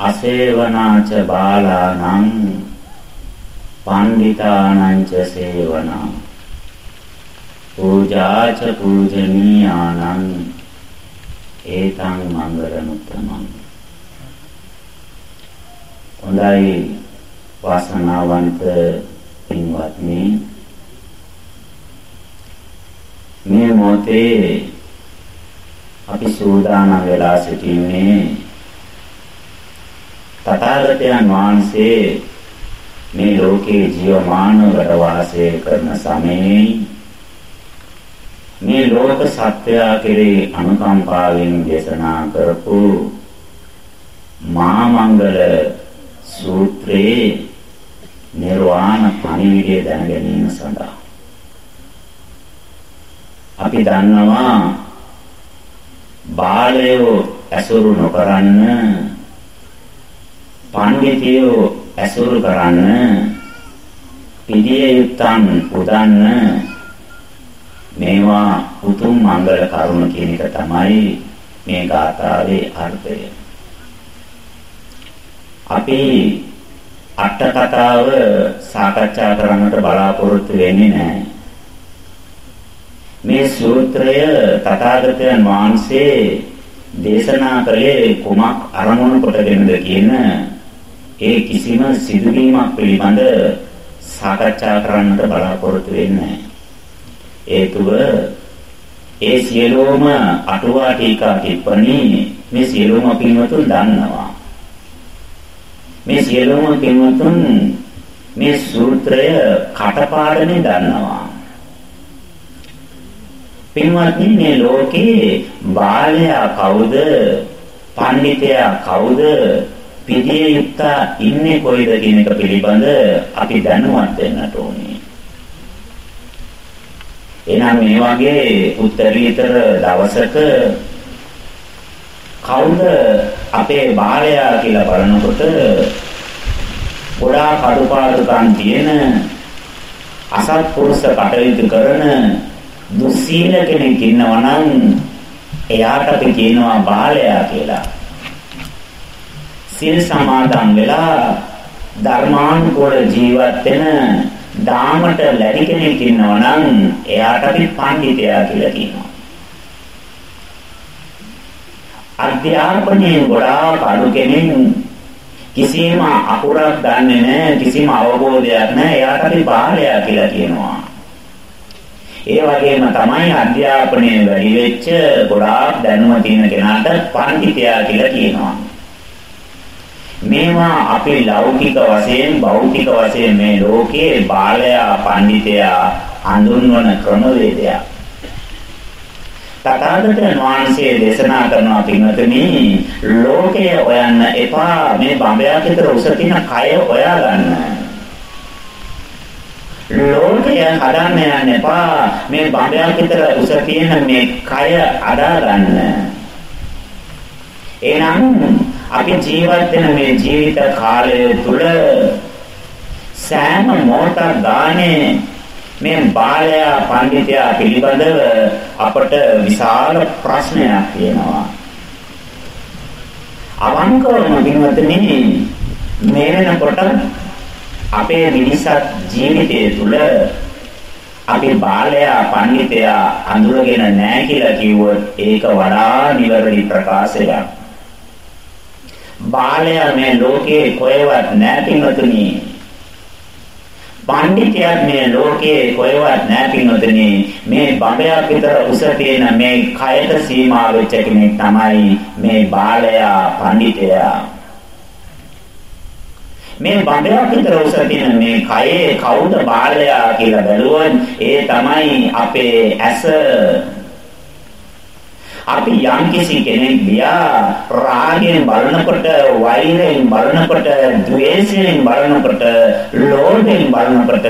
අසේවනාච බාලානං පණ්ඩිතානං ච සේවනා පූජාච පූජනීයානං ඒතං මංගලමුත්තමං හොඳයි වාසනාවන්ත පින්වත්නි. මේ මොහොතේ අපි සූදානම් වෙලා සිටින්නේ තථාගතයන් වහන්සේ මේ ලෝකේ ජීවමානව වැඩ වාසය කරන සමයේ මේ ලෝක සත්‍යය කෙරෙහි අනුකම්පාවෙන් දේශනා කරපු මහා මංගල සූත්‍රයේ නිර්වාණ පණිවිඩය දැන ගැනීම සඳහා. අපි දන්නවා බාලයෝ ඇසුරු නොකරන්න පඬිතියෝ ඇසුරු කරන්න පිළිය යුත්තන් පුදන්න මේවා උතුම් මංගල කරුණ කියන එක තමයි මේ ගාථාවේ අර්ථය. අපි අට කතාව සාකච්ඡා කරන්නට බලාපොරොත්තු වෙන්නේ නැහැ. මේ සූත්‍රය තථාගතයන් වහන්සේ දේශනා කළේ කුමක් අරමුණු කොටගෙනද කියන ඒ කිසිම සිදුවීමක් පිළිබඳ සාකච්ඡා කරන්නට බලාපොරොත්තු වෙන්නේ හේතුව ඒ සියලුම අටුවා ටීකා ටිප්පණි මේ සියලුම පින්වතුන් දන්නවා මේ සියලුම පින්වතුන් මේ සූත්‍රය කටපාඩමේ දන්නවා පින්වත්නි මේ ලෝකේ බාලයා කවුද? පඬිතයා කවුද? පිළිය යුක්තා ඉන්නේ කොයිද කියන එක පිළිබඳ අපි දැනුවත් වෙන්නට ඕනේ. එනම් මේ වගේ උත්තරීතර දවසක කවුද අපේ බාලයා කියලා බලනකොට ගොඩාක් අඩුපාඩුකම් තියෙන අසත්පුරුෂ කටයුතු කරන දුස්සීල කෙනෙක් ඉන්නවා නම් එයාට අපි කියනවා බාලයා කියලා. සිල් සමාදන් වෙලා ධර්මානුකූල ජීවත් වෙන දාමට ලැබි කෙනෙක් ඉන්නවා නම් එයාට අපි පඬිතයා කියලා කියනවා. අධ්‍යාපනයේ ගොඩාක් අඩු කෙනෙක් කිසිම අකුරක් දන්නේ නැහැ කිසිම අවබෝධයක් නැහැ එයාට අපි බාලයා කියලා කියනවා. ඒ වගේම තමයි අධ්‍යාපනයේ වැඩි වෙච්ච ගොඩාක් දැනුම තියෙන කෙනාට පඬිතයා කියලා කියනවා. මේවා අපේ ලෞකික වශයෙන් භෞතික වශයෙන් මේ ලෝකයේ බාලයා පඬිතයා හඳුන්වන ක්‍රමවේදයක්. තථාගතයන් වහන්සේ දේශනා කරනවා පින්වතුනි ලෝකය හොයන්න එපා මේ බඹයක් විතර උස තියෙන කය හොයා ගන්න. ලෝකය හදන්න යන්න එපා. මේ බඹයක් විතර උස තියෙන මේ කය අදා ගන්න. එහෙනම් අපි ජීවත් වෙන මේ ජීවිත කාලය තුල සෑම මොහොතක් ගානේ මේ බාලයා පඬිතයා පිළිබඳව අපට විශාල ප්‍රශ්නයක් තියෙනවා. අවංකවම දිනවතුනි මේ වෙනකොට අපේ මිනිසත් ජීවිතය තුළ අපි බාලයා පඬිතයා අඳුරගෙන නැහැ කියලා කිව්වොත් ඒක වඩා නිවැරදි ප්‍රකාශයක්. බාලයා මේ ලෝකේ කොහෙවත් නැහැ පින්වතුනි. පඬිතයා මේ ලෝකේ කොහෙවත් නැහැ පින්වතුනි. මේ බඹයක් විතර උස තියෙන මේ කයට සීමා වෙච්ච කෙනෙක් තමයි මේ බාලයා පඬිතයා. මේ බඹයක් විතර උස තියෙන මේ කයේ කවුද බාලයා කියලා බැලුවොත් ඒ තමයි අපේ ඇස අපි යම්කිසි කෙනෙක් දිහා රාගයෙන් බලනකොට වෛරයෙන් බලනකොට ද්වේෂයෙන් බලනකොට ලෝභයෙන් බලනකොට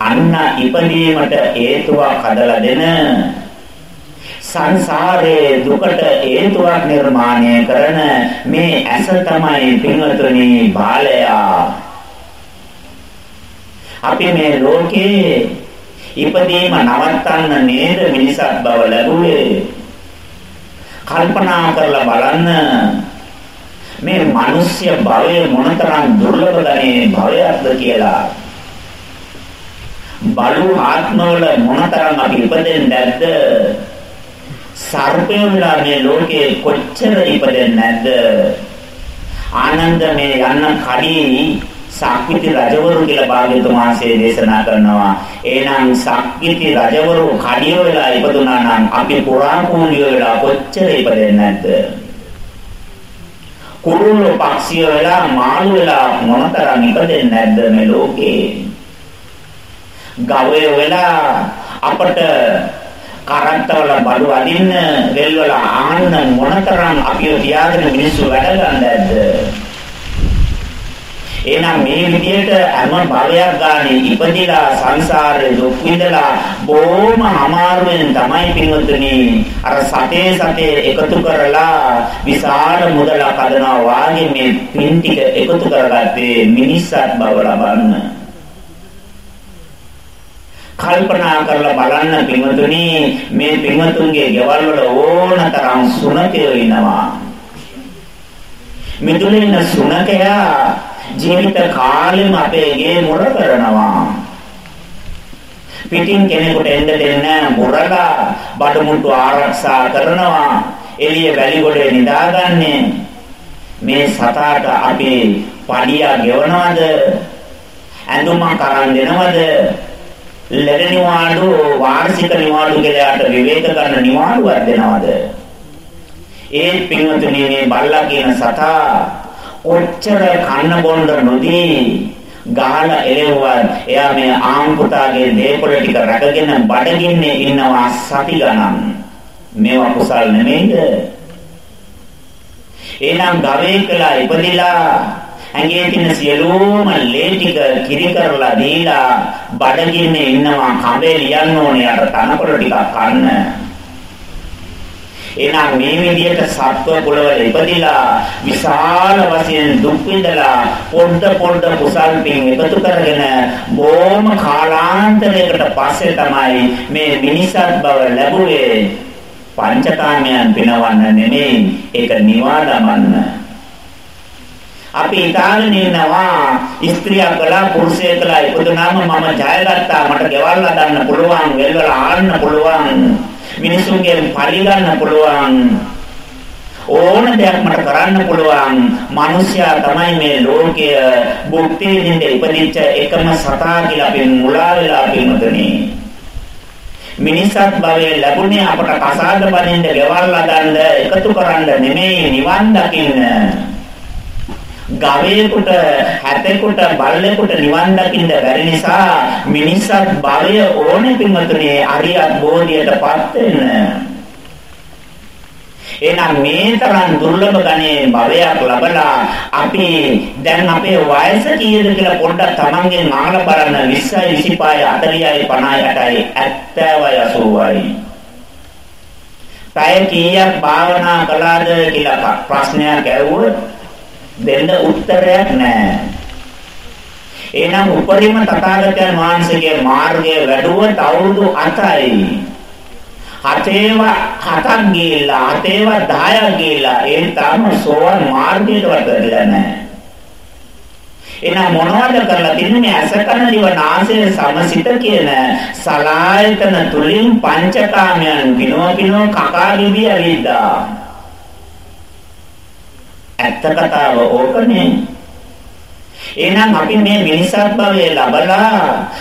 අන්න ඉපදීමට හේතුවක් හදලා දෙන සංසාරයේ දුකට හේතුවක් නිර්මාණය කරන මේ ඇස තමයි පින්වතුනි බාලයා. අපි මේ ලෝකේ ඉපදීම නවත්තන්න නේද මිනිසත් බව ලැබුවේ? කල්පනා කරලා බලන්න. මේ මිනිස්ය භවය මොනතරම් දුර්ලභ ගන්නේ භවයක්ද කියලා. බලු ආත්මවල මොනතරම් අපි ඉපදෙන්නේ නැද්ද? සර්පයෝලා මේ ලෝකේ කොච්චර ඉපදෙන්නේ නැද්ද? ආනන්ද මේ යන්න කඩී සක්විති රජවරු කියලා භාග්‍යතුන් වහන්සේ දේශනා කරනවා. එහෙනම් සක්විති රජවරු කඩිය වෙලා ඉපදුනා නම් අපි පුරා කූලිය වෙලා කොච්චර ඉපදෙන්නේ නැද්ද? කුරුල්ල පක්ෂිය වෙලා මාළු වෙලා මොනතරම් ඉපදෙන්නේ නැද්ද මේ ලෝකේ? ගවය වෙලා අපට කරන්ටවල බඩු අදින්න වෙල්වල ආන්න මොනතරම් අපිව තියාගෙන මිනිස්සු වැඩ ගන්නද එහෙනම් මේ විදිහට හැම භවයක් ගානේ ඉපදිලා සංසාරේ දුක් විඳලා බොහොම අමාරුවෙන් තමයි පින්වතුනි අර සතේ සතේ එකතු කරලා විශාල මුදලක් හදනවා වාගේ මේ පින් ටික එකතු කරගත්තේ මිනිස්සුත් බව ලබන්න කල්පනා කරලා බලන්න පින්වතුනි මේ පින්වතුන්ගේ ගෙවල් වල ඕනතරම් සුනකයෝ ඉනවා. මෙතුලින් සුනකයා ජීවිත කාලෙම අපේ ගේ මුර කරනවා. පිටින් කෙනෙකුට එන්න දෙන්නේ මුරලා බඩමුට්ටු ආරක්ෂා කරනවා. එළිය වැලි ගොඩේ නිදාගන්නේ මේ සතාට අපි පඩියා ගෙවනවද? ඇඳුමක් අරන් දෙනවද? ලෙඩ නිවාඩු වාර්ෂික නිවාඩු කියලාට විවේක ගන්න නිවාඩුවක් දෙනවද? ඒ පින්වතුනි මේ බල්ලා කියන සතා ඔච්චර කන්න බොන්න නොදී ගහලා එලෙව්වත් එයා මේ ආම්පුතාගේ දේපොළ ටික රැකගෙන බඩගින්නේ ඉන්නවා සති ගණන්. මේවා කුසල් නෙමෙයිද? එහෙනම් ගවේකලා ඉපදිලා ඇඟේ තියෙන සියලුම ලේ ටික කිරි කරලා දීලා බඩගින්නේ ඉන්නවා කඹේ ලියන්න ඕනේ අර තනකොළ ටිකක් කන්න. එහෙනම් මේ විදිහට සත්ව කුලවල ඉපදිලා විශාල වශයෙන් දුක් විඳලා පොඩ පොඩ කුසල් පින් එකතු කරගෙන බොහොම කාලාන්තරයකට පස්සේ තමයි මේ මිනිසත් බව ලැබුවේ. පංචකාමයන් පිනවන්න නෙමෙයි ඒක නිවා දමන්න අපි හිතාගෙන ඉන්නවා ස්ත්‍රියක් කළා පුරුෂයෙක් කළා ඉපදුනාම මම ජයගත්තා මට ගෙවල් හදන්න පුළුවන් වෙල්වල ආන්න පුළුවන්. මිනිසුන්ගෙන් පරිගන්න පුළුවන් ඕන දෙයක් මට කරන්න පුළුවන් මිනිසයා තමයි මේ ලෝකය භුක්ති විඳින්න ඉපදිච්ච එකම සතා කියලා අපි මුලා වෙලා පින්වතුනි මිනිසත් භවයේ ලැබුණේ අපට කසාද බඳින්න ගෙවල් හදන්න එකතු කරන්න නෙමෙයි නිවන් දකින්න. ගවයෙකුට හැතෙකුට බල්ලෙකුට නිවන් දකින්න බැරි නිසා මිනිස්සත් භවය ඕනේ පින්වතුනි අරියත් බෝධියටපත් වෙන්න. එහෙනම් මේ තරම් දුර්ලභ ගණේ භවයක් ලබලා අපි දැන් අපේ වයස කීයද කියලා පොඩ්ඩක් Tamangen අහලා බලන්න 20යි 25යි 40යි 50යි 70යි 80යි පැය කීයක් භාවනා කළාද කියලා ප්‍රශ්නයක් ඇහුවොත් දෙන්න උත්තරයක් නැහැ. එහෙනම් උපරිම තථාගතයන් වහන්සේගේ මාර්ගය වැඩුවොත් අවුරුදු 8යි. හතේව හතක් ගිහිල්ලා හතේව 10ක් ගිහිල්ලා ඒ තරම සෝවන් මාර්ගයට වටලා නැහැ. එහෙනම් මොනවද කරලා තින්නේ මේ අසකන දිව නාසය සමසිත කියන සලායතන තුලින් පංචකාමයන් පිනෝ පිනෝ කකා දිවි ඇවිද්දා. ඇත්ත කතාව ඕකනේ. එහෙනම් අපි මේ මිනිසත් භවයේ ලබලා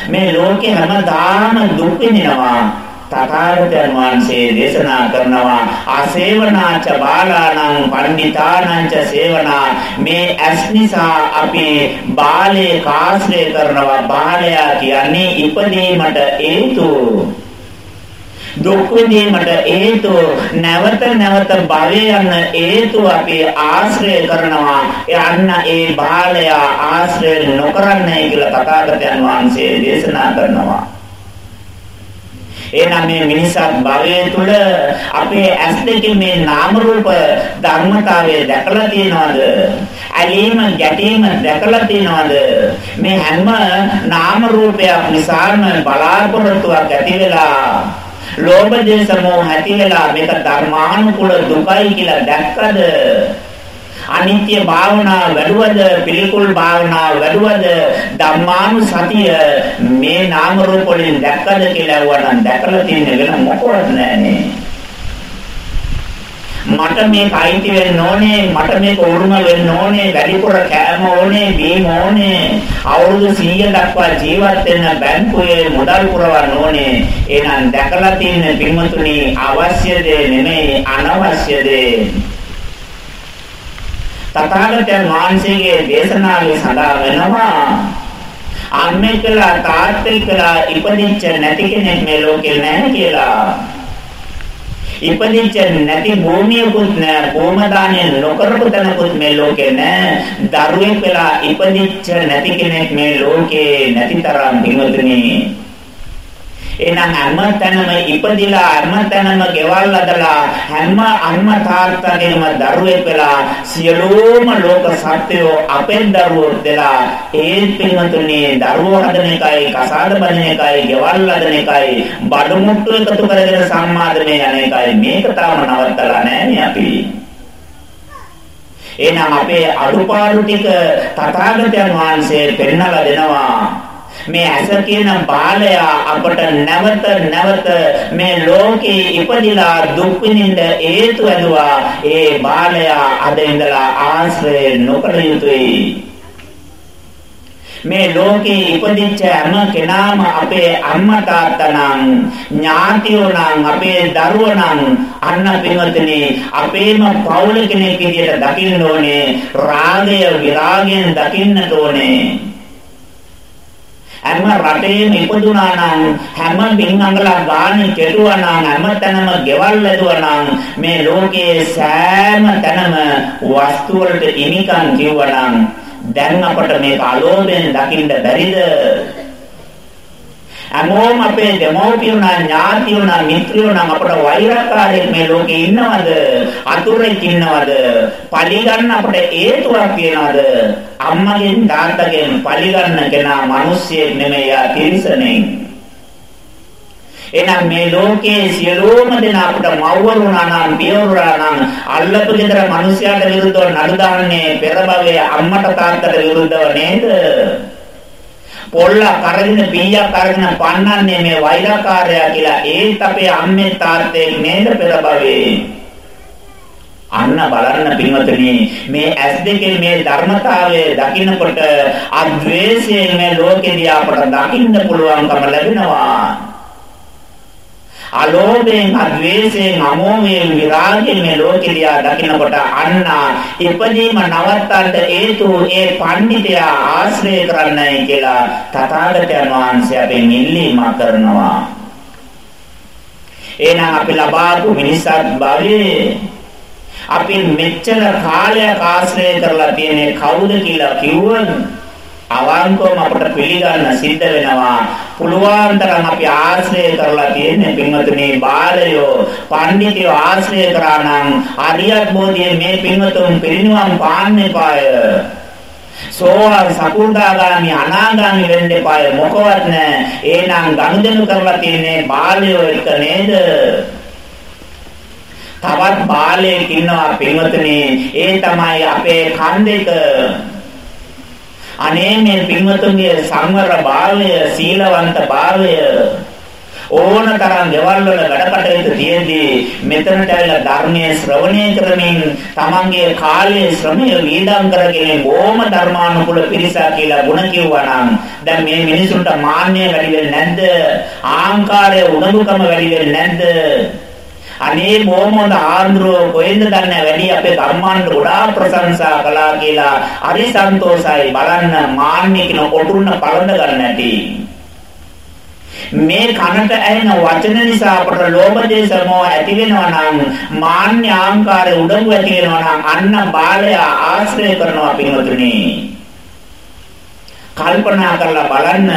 මේ ලෝකේ හැමදාම දුක් විඳිනවා. තථාගතයන් වහන්සේ දේශනා කරනවා ආසේවනාච බාලාණං පණ්ඩිතානං ච සේවනා මේ ඇස් නිසා අපි බාලේ කාශ්‍රය කරනවා බාලයා කියන්නේ ඉපදීමට හේතු දුක් විඳීමට හේතු නැවත නැවත භවය යන හේතු අපි ආශ්‍රය කරනවා යන්න ඒ බාලය ආශ්‍රය නොකරන්නේ කියලා තථාගතයන් වහන්සේ දේශනා කරනවා එහෙනම් මේ මිනිසත් භවයේ තුල අපේ ඇස් දෙකේ මේ නාම රූප ධර්මතාවය දැකලා තියෙනවද? ඇලීම ගැටීම දැකලා තියෙනවද? මේ හැම නාම රූපයක් නිසාම බලාපොරොත්තුවක් ඇති වෙලා ලෝභ දේශ මොහ ඇති වෙලා මේක ධර්මානුකූල දුකයි කියලා දැක්කද? අනිත්‍ය භාවනා වැඩුවද? පිළිකුල් භාවනා වැඩුවද? ධම්මානුසතිය මේ නාම රූප වලින් දැක්කද කියලා වුණා නම් දැකලා තියෙන වෙන මොකවත් නැහැ මට මේක අයිති වෙන්න ඕනේ මට මේක උරුම වෙන්න ඕනේ වැඩිපුර කෑම ඕනේ බීම ඕනේ. අවුරුදු 100 දක්වා ජීවත් වෙන්න බැංකුවේ මුදල් පුරවන්න ඕනේ. එහෙනම් දැකලා තියෙන පින්වතුනි අවශ්‍ය දේ නෙමෙයි අනවශ්‍ය දේ. තථාගතයන් වහන්සේගේ දේශනාවේ සඳහන් වෙනවා අම්මේ කියලා තාත්තේ කියලා ඉපදිච්ච නැති කෙනෙක් මේ ලෝකේ නැහැ කියලා. ඉපදිච්ච නැති භූමියකුත් නෑ භූම දානය නොකරපු තැනකුත් මේ ලෝකේ නෑ. දරුවෙක් වෙලා ඉපදිච්ච නැති කෙනෙක් මේ ලෝකේ නැති තරම් පින්වතුනි. එහෙනම් හැම තැනම ඉපදිලා හැම තැනම ගෙවල් අදලා හැම අම්මා තාත්තගෙම දරුවෙක් වෙලා සියලුම ලෝක සත්‍යෝ අපෙන් දරුවෝ දෙලා ඒ පින්වතුනි දරුවෝ හදන එකයි කසාද බඳින එකයි ගෙවල් හදන එකයි බඩු මුට්ටු එකතු කරගෙන සම්මාදනය යන එකයි. මේක තාම නවත්තලා නැහැ අපි. එහෙනම් අපේ අඩුපාඩු ටික තථාගතයන් වහන්සේ පෙන්වලා දෙනවා. මේ ඇස කියන බාලය අපට නැවත නැවත මේ ලෝකේ ඉපදිලා දුක් විඳින්න හේතු ඇදුවා. ඒ බාලය අද ඉඳලා ආශ්‍රය නොකළ යුතුයි. මේ ලෝකේ ඉපදිච්ච හැම කෙනාම අපේ අම්මා තාත්තා නම් ඥාතියෝ නම් අපේ දරුවෝ නම් අන්න පින්වත්නි අපේම පවුල කෙනෙක් විදියට දකින්න ඕනේ රාගය විරාගයෙන් දකින්න ඕනේ. හැම රටේම ඉපදුනා නම් හැම බින්ගංගලා ගානේ කෙටුවා නම් හැම තැනම ගෙවල් ලැබුවා නම් මේ ලෝකයේ සෑම තැනම වස්තු වලට ඉනිකම් කිව්වා නම් දැන් අපට මේක අලෝභයෙන් දකින්න බැරිද? හැමෝම අපේ දෙමෝපියෝ නම් ඥාතියෝ නම් මිත්‍රයෝ නම් අපට වෛරකාරයෙක් මේ ලෝකේ ඉන්නවද? අතුරෙක් ඉන්නවද? පරිගන්න අපට හේතුවක් තියනවද අම්මගෙන් තාත්තගෙන් පරිගන්න කෙනා මිනිස්සෙක් නෙමෙයි ආ තිරිසනෙක්. එහෙනම් මේ ලෝකයේ සියලුම දෙනා අපට මව්වරුණා නම් පියවරුණා නම් අල්ලපු ගෙදර මිනිසයාට විරුද්ධව නඩු දාන්නේ පෙර භවයේ අම්මට තාත්තට විරුද්ධව නේද? පොල්ල කරගෙන පීයක් අරගෙන පන්නන්නේ මේ වෛරකාරයා කියලා ඒත් අපේ අම්මේ තාත්තේ නේද පෙර භවයේ අන්න බලන්න පින්වතුනි මේ ඇස් දෙකේ මේ ධර්මතාවය දකින්නකොට අද්වේෂයෙන් මේ ලෝකෙදී අපට දකින්න පුළුවන්කම ලැබෙනවා. අලෝභයෙන් අද්වේෂයෙන් අමෝහයෙන් විරාගයෙන් මේ ලෝකෙලියා දකිනකොට අන්න ඉපදීම නවත්තන්න හේතු ඒ පඬිතයා ආශ්‍රය කරන්නයි කියලා තථාගතයන් වහන්සේ අපෙන් ඉල්ලීම කරනවා. එහෙනම් අපි ලබාපු මිනිසත් භවයේ අපි මෙච්චර කාලයක් ආශ්‍රය කරලා තියෙන්නේ කවුද කියලා කිව්වොත් අවංකවම අපට පිළිගන්න සිද්ධ වෙනවා. පුළුවන් තරම් අපි ආශ්‍රය කරලා තියෙන පින්වතුනි බාලයෝ පඬිතුයෝ ආශ්‍රය කරා නම් අරියත් බෝධියේ මේ පින්වතුන් පිරිනිවන් පාන්න එපාය. සෝවාන් සකු르දාගාමි අනාගාමි වෙන්න එපාය. මොකවත් නැහැ එහෙනම් ගනුදෙනු කරලා තියෙන්නේ බාලයෝ එක නේද? තවත් බාලයෙක් ඉන්නවා පින්වතුනි. ඒ තමයි අපේ කන්දේක. අනේ මේ පින්වතුන්ගේ සංවර භාවය සීලවන්ත භාවය ඕන තරම් ගෙවල් වල වැඩ කටයුතු තියෙද්දී මෙතනට ඇවිල්ලා ධර්මයේ ශ්‍රවණය කරමින් තමන්ගේ කාලයේ ශ්‍රමය වීදම් කරගෙන බොහොම ධර්මානුකූල පිරිසක් කියලා ಗುಣ කිව්වා නම් දැන් මේ මිනිසුන්ට මාන්නය වැඩි වෙන්නේ නැද්ද? ආහංකාරය උනන්දුකම වැඩි වෙන්නේ නැද්ද? අනේ බොහොම හොඳ ආන්දරෝ කොහෙන්ද දන්නේ? වැඩි අපේ ධර්මාන්ත ගොඩාක් ප්‍රශංසා කළා කියලා හරි සන්තෝසයි බලන්න මාන්නේ කියන කොටුන්න පළඳ ගන්න නැටි මේ කනට ඇහෙන වචන නිසා අපට ලෝභ දේශ මොහ ඇති වෙනවා නම් මාන්‍ය ආංකාරය උඩඟු ඇති වෙනවා නම් අන්න බාලය ආශ්‍රය කරනවා පින්වතුනි. කල්පනා කරලා බලන්න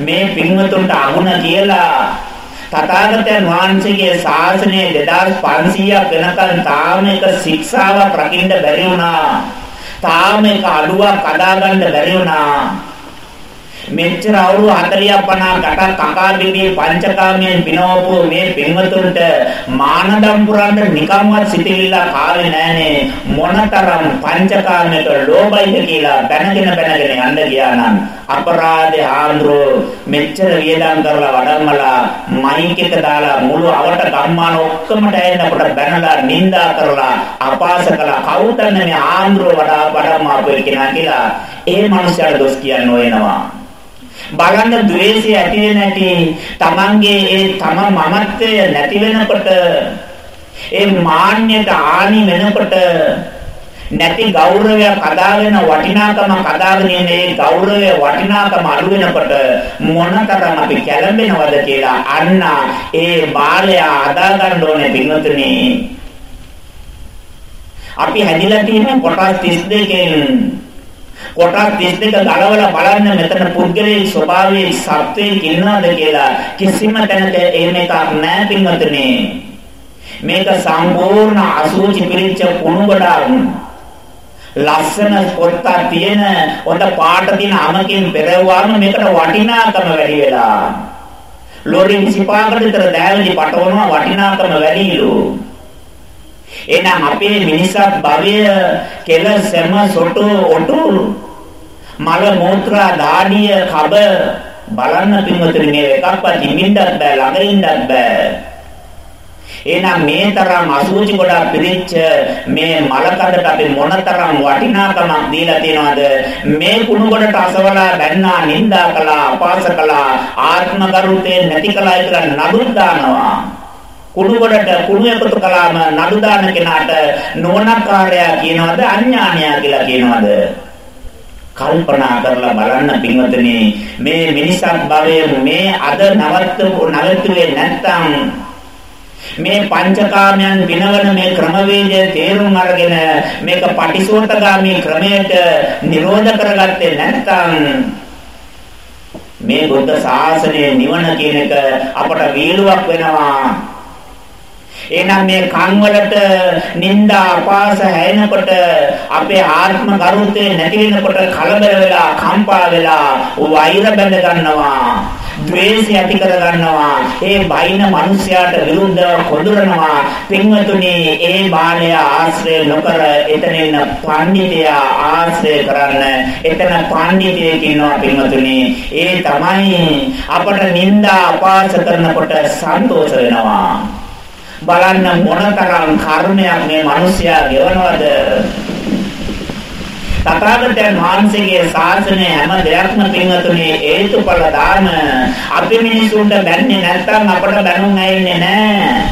මේ පින්වතුන්ට අගුණ කියලා තථාගතයන් වහන්සේගේ ශාසනය 2500ක් වෙනකන් තාම එක ශික්ෂාවක් රකින්න බැරි වුණා. තාම එක අඩුවක් අදාගන්න බැරි වුණා. මෙච්චර අවුරුදු 40ක් 50ක් අටක් කකාබිගේ පංචකාමයෙන් පිනවපු මේ පින්වතුන්ට මානදම් පුරන්න නිකම්වත් සිටිවිල්ල කාලේ නෑනේ මොනතරම් පංචකාමයක ලෝභයිද කියලා බැනගෙන බැනගෙන යන්න ගියා නම් අපරාධේ ආන්ද්‍රෝ මෙච්චර වියදම් කරලා වඩම්මලා මයික් එක දාලා මුළු අවට ගම්මාන ඔක්කොමට ඇහෙනකොට බැනලා නිඳා කරලා අපාස කළා. කවුද මේ ආන්ද්‍රෝ වඩා වඩම්මාපු කෙනා කියලා. ඒ මනුස්සයාට දොස් කියන්න වෙනවා. බලන්න द्वේෂය ඇති වෙන හැටි තමන්ගේ ඒ තම මමත්වය නැති වෙනකොට ඒ මාන්නයට ආනි වෙනකොට නැති ගෞරවයක් හදාගෙන වටිනාකම හදාගෙන ඉන්නේ ගෞරවය වටිනාකම අඩු වෙනකොට මොනතරම් අපි කැළඹෙනවද කියලා අන්න ඒ බාලය අදා ගන්න ඕනේ පින්වතුනි. අපි හැදිලා තියෙන කොටස් 32කින් කොටස් 32 ගලවලා බලන්න මෙතන පුද්ගලයේ ස්වභාවයේ සත්වයේ ඉන්නවද කියලා කිසිම තැනක එහෙම එකක් නැහැ පින්වතුනි. මේක සම්පූර්ණ අසුචි පිළිච්ච කුණු ගොඩක්. ලස්සන පොත්ත තියෙන හොඳ පාට තියෙන අමකින් පෙරවුවාම මේකට වටිනාකම වැඩි වෙලා. ලෝරි 25කට විතර දෑවලි පටවනවා වටිනාකම වැඩිලු. එහෙනම් අපේ මිනිසත් භවය කෙල සෙම සොටු ඔටු මල මූත්‍රා දාඩිය කබ බලන්න පින්වතුනි මේ එකක්වත් නිමින්නත් බෑ ළඟ ඉන්නත් බෑ. එහෙනම් මේ තරම් අසුචි ගොඩක් පිළිච්ච මේ මලකඩට අපි මොනතරම් වටිනාකමක් දීලා තියනවද? මේ කුණු ගොඩට අසවලා බැන්නා නින්දා කළා අපාස කළා ආත්ම ගරුතේ නැති කළා කියලා නඩුත් දානවා. කුණු ගොඩට කුණු එකතු කළාම නඩු දාන කෙනාට නෝනකාරයා කියනවද අඥානයා කියලා කියනවද? කල්පනා කරලා බලන්න පින්වතුනි මේ මිනිසත් භවයේ මේ අද නවත්තු නවතුවේ නැත්තම් මේ පංචකාමයන් විනවන මේ ක්‍රමවේදය තේරුම් අරගෙන මේක පටිසෝතගාමී ක්‍රමයට නිරෝධ කරගත්තේ නැත්නම් මේ බුද්ධ ශාසනයේ නිවන කියන එක අපට වීලුවක් වෙනවා. එහෙනම් මේ කන් වලට නිന്ദා අපාස හැෙනකොට අපේ ආත්ම ගරුත්වය නැති වෙනකොට කලබල වෙලා කම්පා වෙලා වෛර බැඳ ගන්නවා. ද්වේෂය ඇති කර ගන්නවා. ඒ බයින මිනිසයාට විරුද්ධව කොඳුරනවා. පින්වතුනි ඒ බාලය ආශ්‍රය නොකර එතන ඉන්න පඬිතියා ආශ්‍රය කරන්න. එතන පඬිතිය කියනවා පින්වතුනි. ඒ තමයි අපට නිന്ദා අපාස කරනකොට සන්තෝෂ වෙනවා. බලන්න මොනතරම් කර්මයක් මේ මිනිසයා ගෙවනවද? තථාගතයන් වහන්සේගේ ශාසනය හැම දෙයක්ම පින්වතුනි හේතුඵල දාන අපි මිනිසුන්ට බැන්නේ නැත්නම් අපට බැනුම් ඇයින්නේ නැහැ.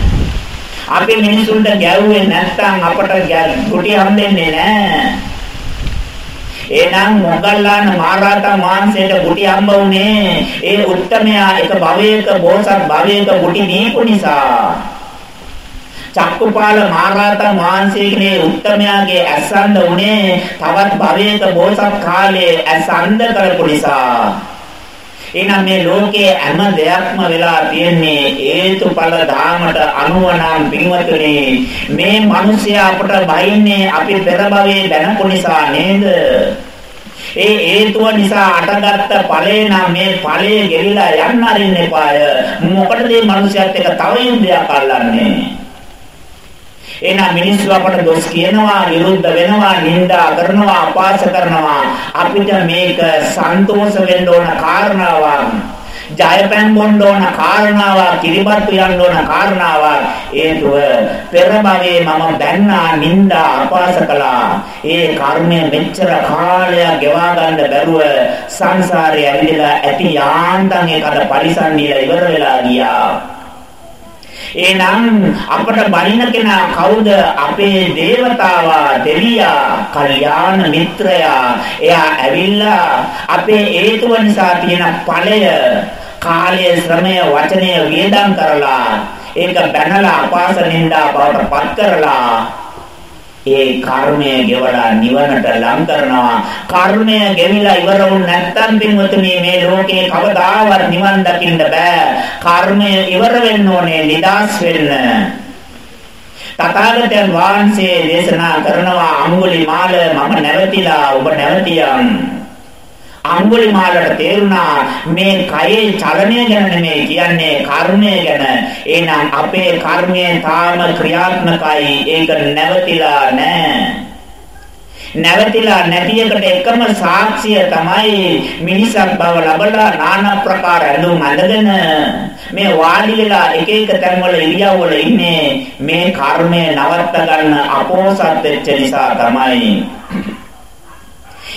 අපි මිනිසුන්ට ගැව්වේ නැත්නම් අපට කුටි හම්බෙන්නේ නැහැ. එනම් මොග්ගල්ලාන මහරහතන් වහන්සේට කුටි හම්බ වුණේ ඒ උත්තමයා එක භවයක බෝසත් භවයක කුටි දීපු නිසා. චක්කුපාල මහරහතන් වහන්සේගේ උත්තමයාගේ ඇසන්ද උනේ තවත් භවයක බෝසත් කාලයේ ඇසන්ද කරපු නිසා. එහෙනම් මේ ලෝකයේ හැම දෙයක්ම වෙලා තියෙන්නේ හේතුඵල ධාමට අනුව නම් පින්වතුනි මේ මිනිසයා අපට බයින්නේ අපි පෙර භවයේ දැනපු නිසා නේද? ඒ හේතුව නිසා අටගත්ත ඵලේ නම් මේ ඵලයේ ගෙවිලා යන්න අරින්න එපාය. මොකටද මේ මිනිසයාත් එක තව යුද්ධයක් අල්ලන්නේ? එහෙනම් මිනිස්සු අපට දොස් කියනවා, විරුද්ධ වෙනවා, නිඳා කරනවා, අපහාස කරනවා. අපිට මේක සන්තෝෂ වෙන්න ඕන කාරණාවක්. ජයපැන් බොන්න ඕන කාරණාවක් කිරිබත් යන්න ඕන කාරණාවක් හේතුව පෙර භවයේ මම දැන්නා නිന്ദා අපාස කළා ඒ කර්මය මෙච්චර කාලයක් ගෙවා ගන්න බැරුව සංසාරේ ඇවිදලා ඇති යාන්තම් ඒකට පරිසම් දීලා ඉවර වෙලා ගියා එහෙනම් අපට බණින කෙනා කවුද? අපේ దేవතාවා, දෙවියා, කල්යාණ මිත්‍රයා. එයා ඇවිල්ලා අපේ හේතුව නිසා තියෙන ඵලය, කාලය, ශ්‍රමය, වචනය වියදම් කරලා ඒක බැනලා අපාස නින්දා බවට පත් කරලා ඒ කර්මය ගෙවලා නිවනට ලං කරනවා. කර්මය ගෙවිලා ඉවර වුණ නැත්නම් පින්වතුනි මේ ලෝකේ කවදාවත් නිවන් දකින්න බෑ. කර්මය ඉවර වෙන්න ඕනේ නිදාස් වෙන්න. තථාගතයන් වහන්සේ දේශනා කරනවා අඟුලිමාල මම නැවතිලා ඔබ නැවතියන්. අඟුලිමාලට තේරුණා මේ කයේ චලනය ගැන නෙමෙයි කියන්නේ කර්මය ගැන. එහෙනම් අපේ කර්මය තාම ක්‍රියාත්මකයි. ඒක නැවතිලා නැහැ. නැවතිලා නැති එකට එකම සාක්ෂිය තමයි මිනිසක් බව ලබලා নানা ප්‍රකාර ඇඳුම් අඳගෙන මේ වාඩි වෙලා එක එක තැන්වල ඉරියව්වල ඉන්නේ මේ කර්මය නවත්ත ගන්න අපෝසත් වෙච්ච නිසා තමයි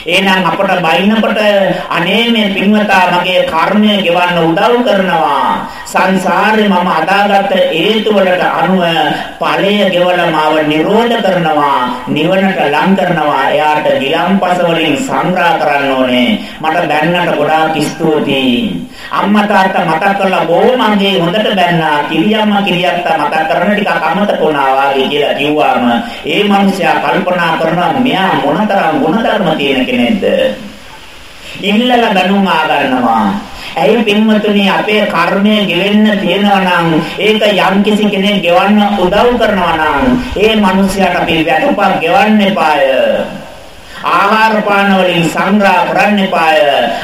එහෙනම් අපට බයින්නකොට අනේ මේ පින්වතා මගේ කර්මය ගෙවන්න උදව් කරනවා. සංසාරේ මම අදාගත් හේතු වලට අනුව ඵලය ගෙවලා මාව නිරෝධ කරනවා. නිවනට ලං කරනවා. එයාට ගිලම්පස වලින් සංග්‍රහ කරන්න ඕනේ. මට දැන්නට ගොඩාක් ස්තුතියි. අම්මා තාත්තා මතක් කරලා බොහොම මගේ හොඳට බැන්නා. කිරියම්මා කිරියත්තා මතක් කරන ටිකක් අමතක වුණා වාගේ කියලා කිව්වාම ඒ මිනිසයා කල්පනා කරනවා මෙයා මොනතරම් ගුණධර්ම තියෙන කෙනෙක්ද? ඉල්ලලා බණුම් ආ ගන්නවා. ඇයි පින්වතුනි අපේ කර්මය ගෙවෙන්න තියෙනවා නම් ඒක යම් කිසි කෙනෙක් ගෙවන්න උදව් කරනවා නම් ඒ මිනිසයාට අපි වැටුපක් ගෙවන්න එපාය. ආහාර පාන වලින් සංග්‍රහ කරන්න එපාය.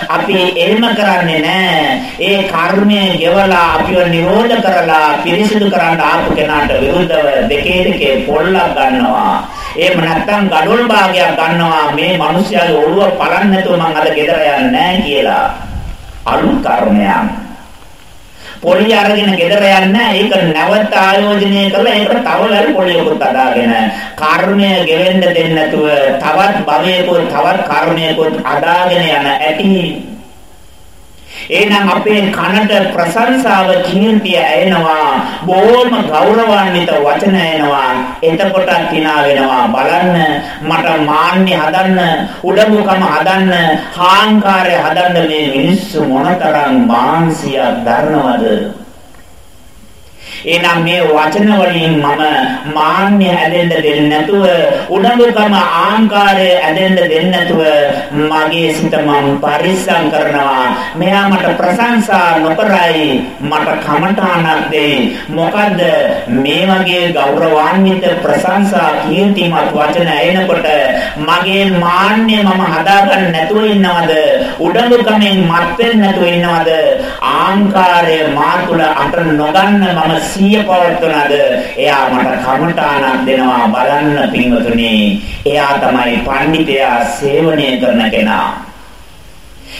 අපි එහෙම කරන්නේ නැහැ. ඒ කර්මය ගෙවලා අපිව නිරෝධ කරලා පිරිසිදු කරන්න ආපු කෙනාට විරුද්ධව දෙකේ දෙකේ පොල්ලක් ගන්නවා. එහෙම නැත්නම් gadol භාගයක් ගන්නවා මේ මිනිස්යාගේ ඔළුව පලන්න නැතුව මං අද ගෙදර යන්නේ නැහැ කියලා. අලුත් කර්මයක්. පොළි අරගෙන ගෙදර යන්න ඒක නැවත ආයෝජනය කරලා ඒකට තව වැඩි පොළියකුත් අදාගෙන. කර්මය ගෙවෙන්න දෙන්නේ නැතුව තවත් භවයකුත් තවත් කර්මයකුත් අදාගෙන යන ඇති එහෙනම් අපේ කනට ප්‍රශංසාව කීර්තිය ඇෙනවා බොහොම ගෞරවාන්විත වචන එනවා එතකොට තිනා වෙනවා. බලන්න මට මාන්නේ හදන්න උඩඟුකම හදන්න හාංකාරය හදන්න මේ මිනිස්සු මොනතරම් මාන්සියක් දරනවද? එහෙනම් මේ වචන වලින් මම මාන්නය ඇදෙන්න දෙන්නේ නැතුව උඩඟුකම ආංකාරය ඇදෙන්න දෙන්නේ නැතුව මගේ සිත මම පරිස්සම් කරනවා. මෙයා මට ප්‍රශංසා නොකරයි මට කමඨාණක් දෙයි. මොකද මේ වගේ ගෞරවාන්විත ප්‍රශංසා කීර්තිමත් වචන එනකොට මගේ මාන්නය මම හදාගන්න නැතුව ඉන්නවද? උඩඟුකමෙන් මත් වෙන්නේ නැතුව ඉන්නවද? ආංකාරය මා තුළ අට නොගන්න මම සිය පවත්වනද එයා මට කමඨාණක් දෙනවා බලන්න පින්වතුනි. එයා තමයි පඬිතයා සේවනය කරන කෙනා.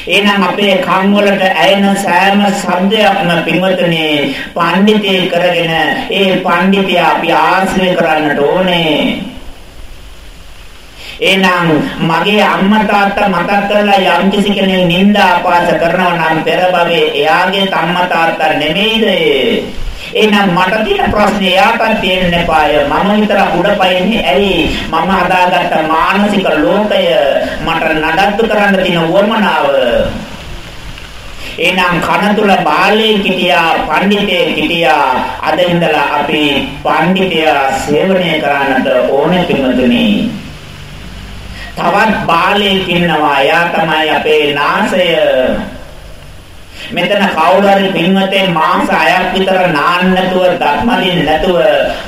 එහෙනම් අපේ කන් වලට ඇයෙන සෑම ශබ්දයක්ම පින්වතුනි පඬිතේ කරගෙන ඒ පඬිතයා අපි ආශ්‍රය කරන්නට ඕනේ. එහෙනම් මගේ අම්මා තාත්තා මතක් කරලා යම් කිසි කෙනෙක් නිନ୍ଦා අපහාස කරනවා නම් පෙර භවයේ එයාගේ අම්මා තාත්තා නෙමෙයිද? එහෙනම් මට තියෙන ප්‍රශ්නේ යාටත් තියෙන්න එපාය. මම විතර උඩපයින්නේ ඇයි? මම හදාගත්ත මානසික ලෝකය මට නඩත්තු කරන්න තියෙන වමනාව. එහෙනම් කන තුල බාලේ කිටියා, පඬිතේ කිටියා අද ඉඳලා අපි පඬිතයා සේවනය කරන්නට ඕනේ පින්වතුනි. තවත් බාලයෙක් ඉන්නවා. එයා තමයි අපේ නාසය. මෙතන කවුරු හරි පින්වතේ මාස 6ක් විතර නාන්න නැතුව ධර්මදින් නැතුව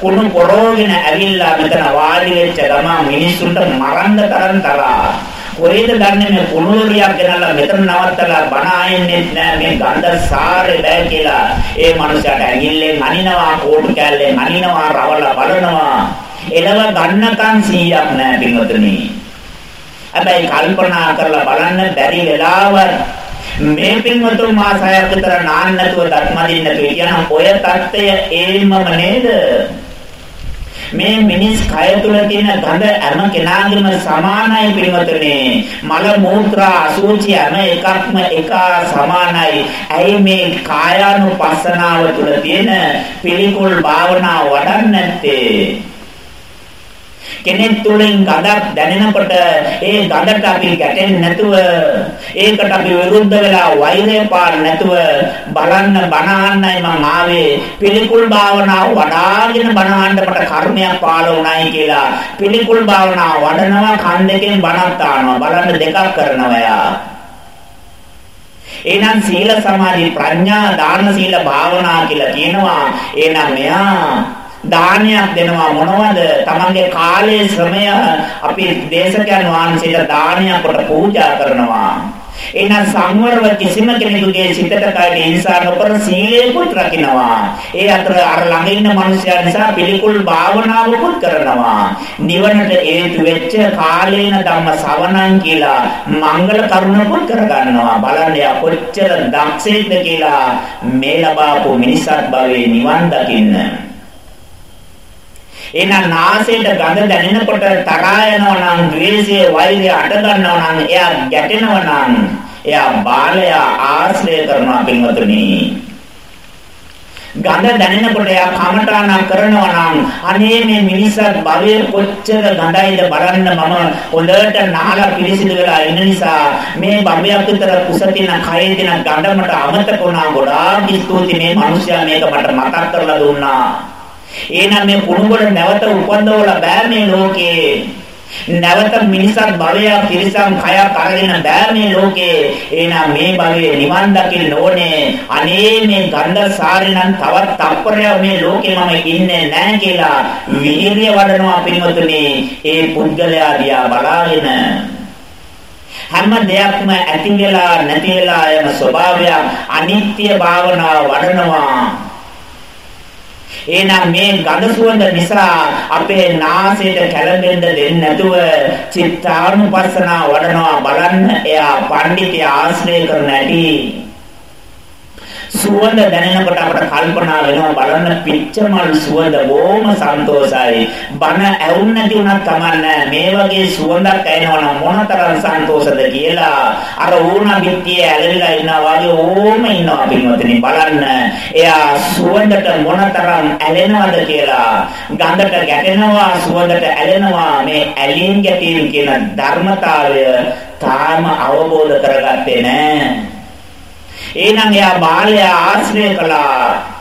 කුණු පොරෝගෙන ඇවිල්ලා මෙතන වාඩි වෙච්ච ගමන් මිනිස්සුන්ට මරන්න තරම් තරහා. කොහෙද දන්නේ මේ කුණුරියක් ගෙනල්ලා මෙතන නවත්තලා බණ ආයෙන්නේ නැහැ මේ ගන්ධ සාරේ බෑ කියලා. ඒ මනුස්සයාට ඇඟිල්ලෙන් අනිනවා කෝටු කැල්ලෙන් අනිනවා රවලා බලනවා. එළව ගන්නකන් 100ක් නැහැ පින්වතුනි. හැබැයි කල්පනා කරලා බලන්න බැරි වෙලාවක් මේ පින්වතුන් මාසයක් විතර නාන්න නැතුව ධර්මදින්න නැතුව කියනම් ඔය தත්ත්වය ඒමම නේද? මේ මිනිස් කය තුල තියෙන ගඳ හැම කෙනාගේම සමානයි පින්වතුනි. මල මූත්‍රා අසුචි හැම එකක්ම එක සමානයි. ඇයි මේ කායානුපස්සනාව තුල තියෙන පිළිකුල් භාවනා වඩන්නේ නැත්තේ? කෙනෙක් තුළින් ගඳක් දැනෙනකොට ඒ ගඳට අපි ගැටෙන්නේ නැතුව ඒකට අපි විරුද්ධ වෙලා වෛරය පාර නැතුව බලන්න බණහන්නයි මම ආවේ. පිළිකුල් භාවනාව වඩාගෙන බණහන්න මට කර්මයක් පාල වුණායි කියලා. පිළිකුල් භාවනාව වඩනවා කන් දෙකෙන් බණක් තානවා බලන්න දෙකක් කරනවා යා එහෙනම් සීල සමාධි ප්‍රඥා දාන සීල භාවනා කියලා කියනවා. එහෙනම් මෙයා දානයක් දෙනවා මොනවද? තමන්ගේ කාලයේ ශ්‍රමය අපි දේශකයන් වහන්සේට දානයක් කොට පූජා කරනවා. එහෙනම් සංවරව කිසිම කෙනෙකුගේ සිතට කායට හිංසා නොකර සීලයකුත් රකින්නවා. ඒ අතර අර ළඟ ඉන්න මිනිසයා නිසා පිළිකුල් භාවනාවකුත් කරනවා. නිවනට හේතු වෙච්ච කාලේන ධම්ම සවණං කියලා මංගල කරුණකුත් කරගන්නවා. බලන්න යා කොච්චර දක්ෂයිද කියලා මේ ලබාපු මිනිසත් භවයේ නිවන් දකින්න. එහෙනම් නාසයට ගඳ දැනෙනකොට තරහා යනවා නම් ද්වේෂය වෛරය අට ගන්නවා නම් එයා ගැටෙනවා නම් එයා බාලය ආශ්‍රය කරනවා පින්වතුනි. ගඳ දැනෙනකොට එයා කමඨාන කරනවා නම් අනේ මේ මිනිස්සුත් භවයේ කොච්චර ගඳයිද බලන්න මම හොඳට නාලා පිළිසිදු වෙලා ඉන්න නිසා මේ භවයක් විතර කුසතින කයේ දින ගඳ මට අමතක වුණා ගොඩාක් ස්තුති මේ මිනිස්සයා මේක මට මතක් කරලා දුන්නා. එහෙනම් මේ කුණුගොඩ නැවත උපන්දවලා බෑ මේ ලෝකේ. නැවත මිනිසක් භවයක් තිරිසන් කයක් අරගෙන බෑ මේ ලෝකේ. එහෙනම් මේ භවයේ නිවන් දකින්න ඕනේ. අනේ මේ ගන්ධ සාරිනම් තවත් තප්පරයක් මේ ලෝකේ මම ඉන්නේ නැහැ කියලා වීර්ය වඩනවා පින්වතුනි. ඒ පුද්ගලයා දිහා බලාගෙන හැම දෙයක්ම ඇති වෙලා නැති වෙලා යන ස්වභාවය අනිත්‍ය භාවනාව වඩනවා එහෙනම් මේ ගඳ සුවඳ නිසා අපේ නාසයට කැළඹෙන්න දෙන්නේ නැතුව චිත්තානුපස්සනා වඩනවා බලන්න. එයා පඬිතය ආශ්‍රය කරන ඇති. සුවඳ දැනෙනකොට අපට කල්පනා වෙනවා බලන්න පිච්චමල් සුවඳ බොහොම සන්තෝසයි. බන ඇවුන් නැති උනත් කමන්නේ මේ වගේ සුවඳක් ඇහෙනවා මොනතරම් සන්තෝෂද කියලා අර ඌණ පිටියේ ඇලවිලා ඉන්නවා වගේ ඕම ඉන්නවා පින්වතුනි බලන්න. එයා සුවඳට මොනතරම් ඇලෙනවද කියලා ගඳට ගැටෙනවා සුවඳට ඇලෙනවා මේ ඇලීම් ගැටීම් කියන ධර්මතාවය තාම අවබෝධ කරගත්තේ නැහැ. එහෙනම් එයා බාලය ආශ්‍රය කළා.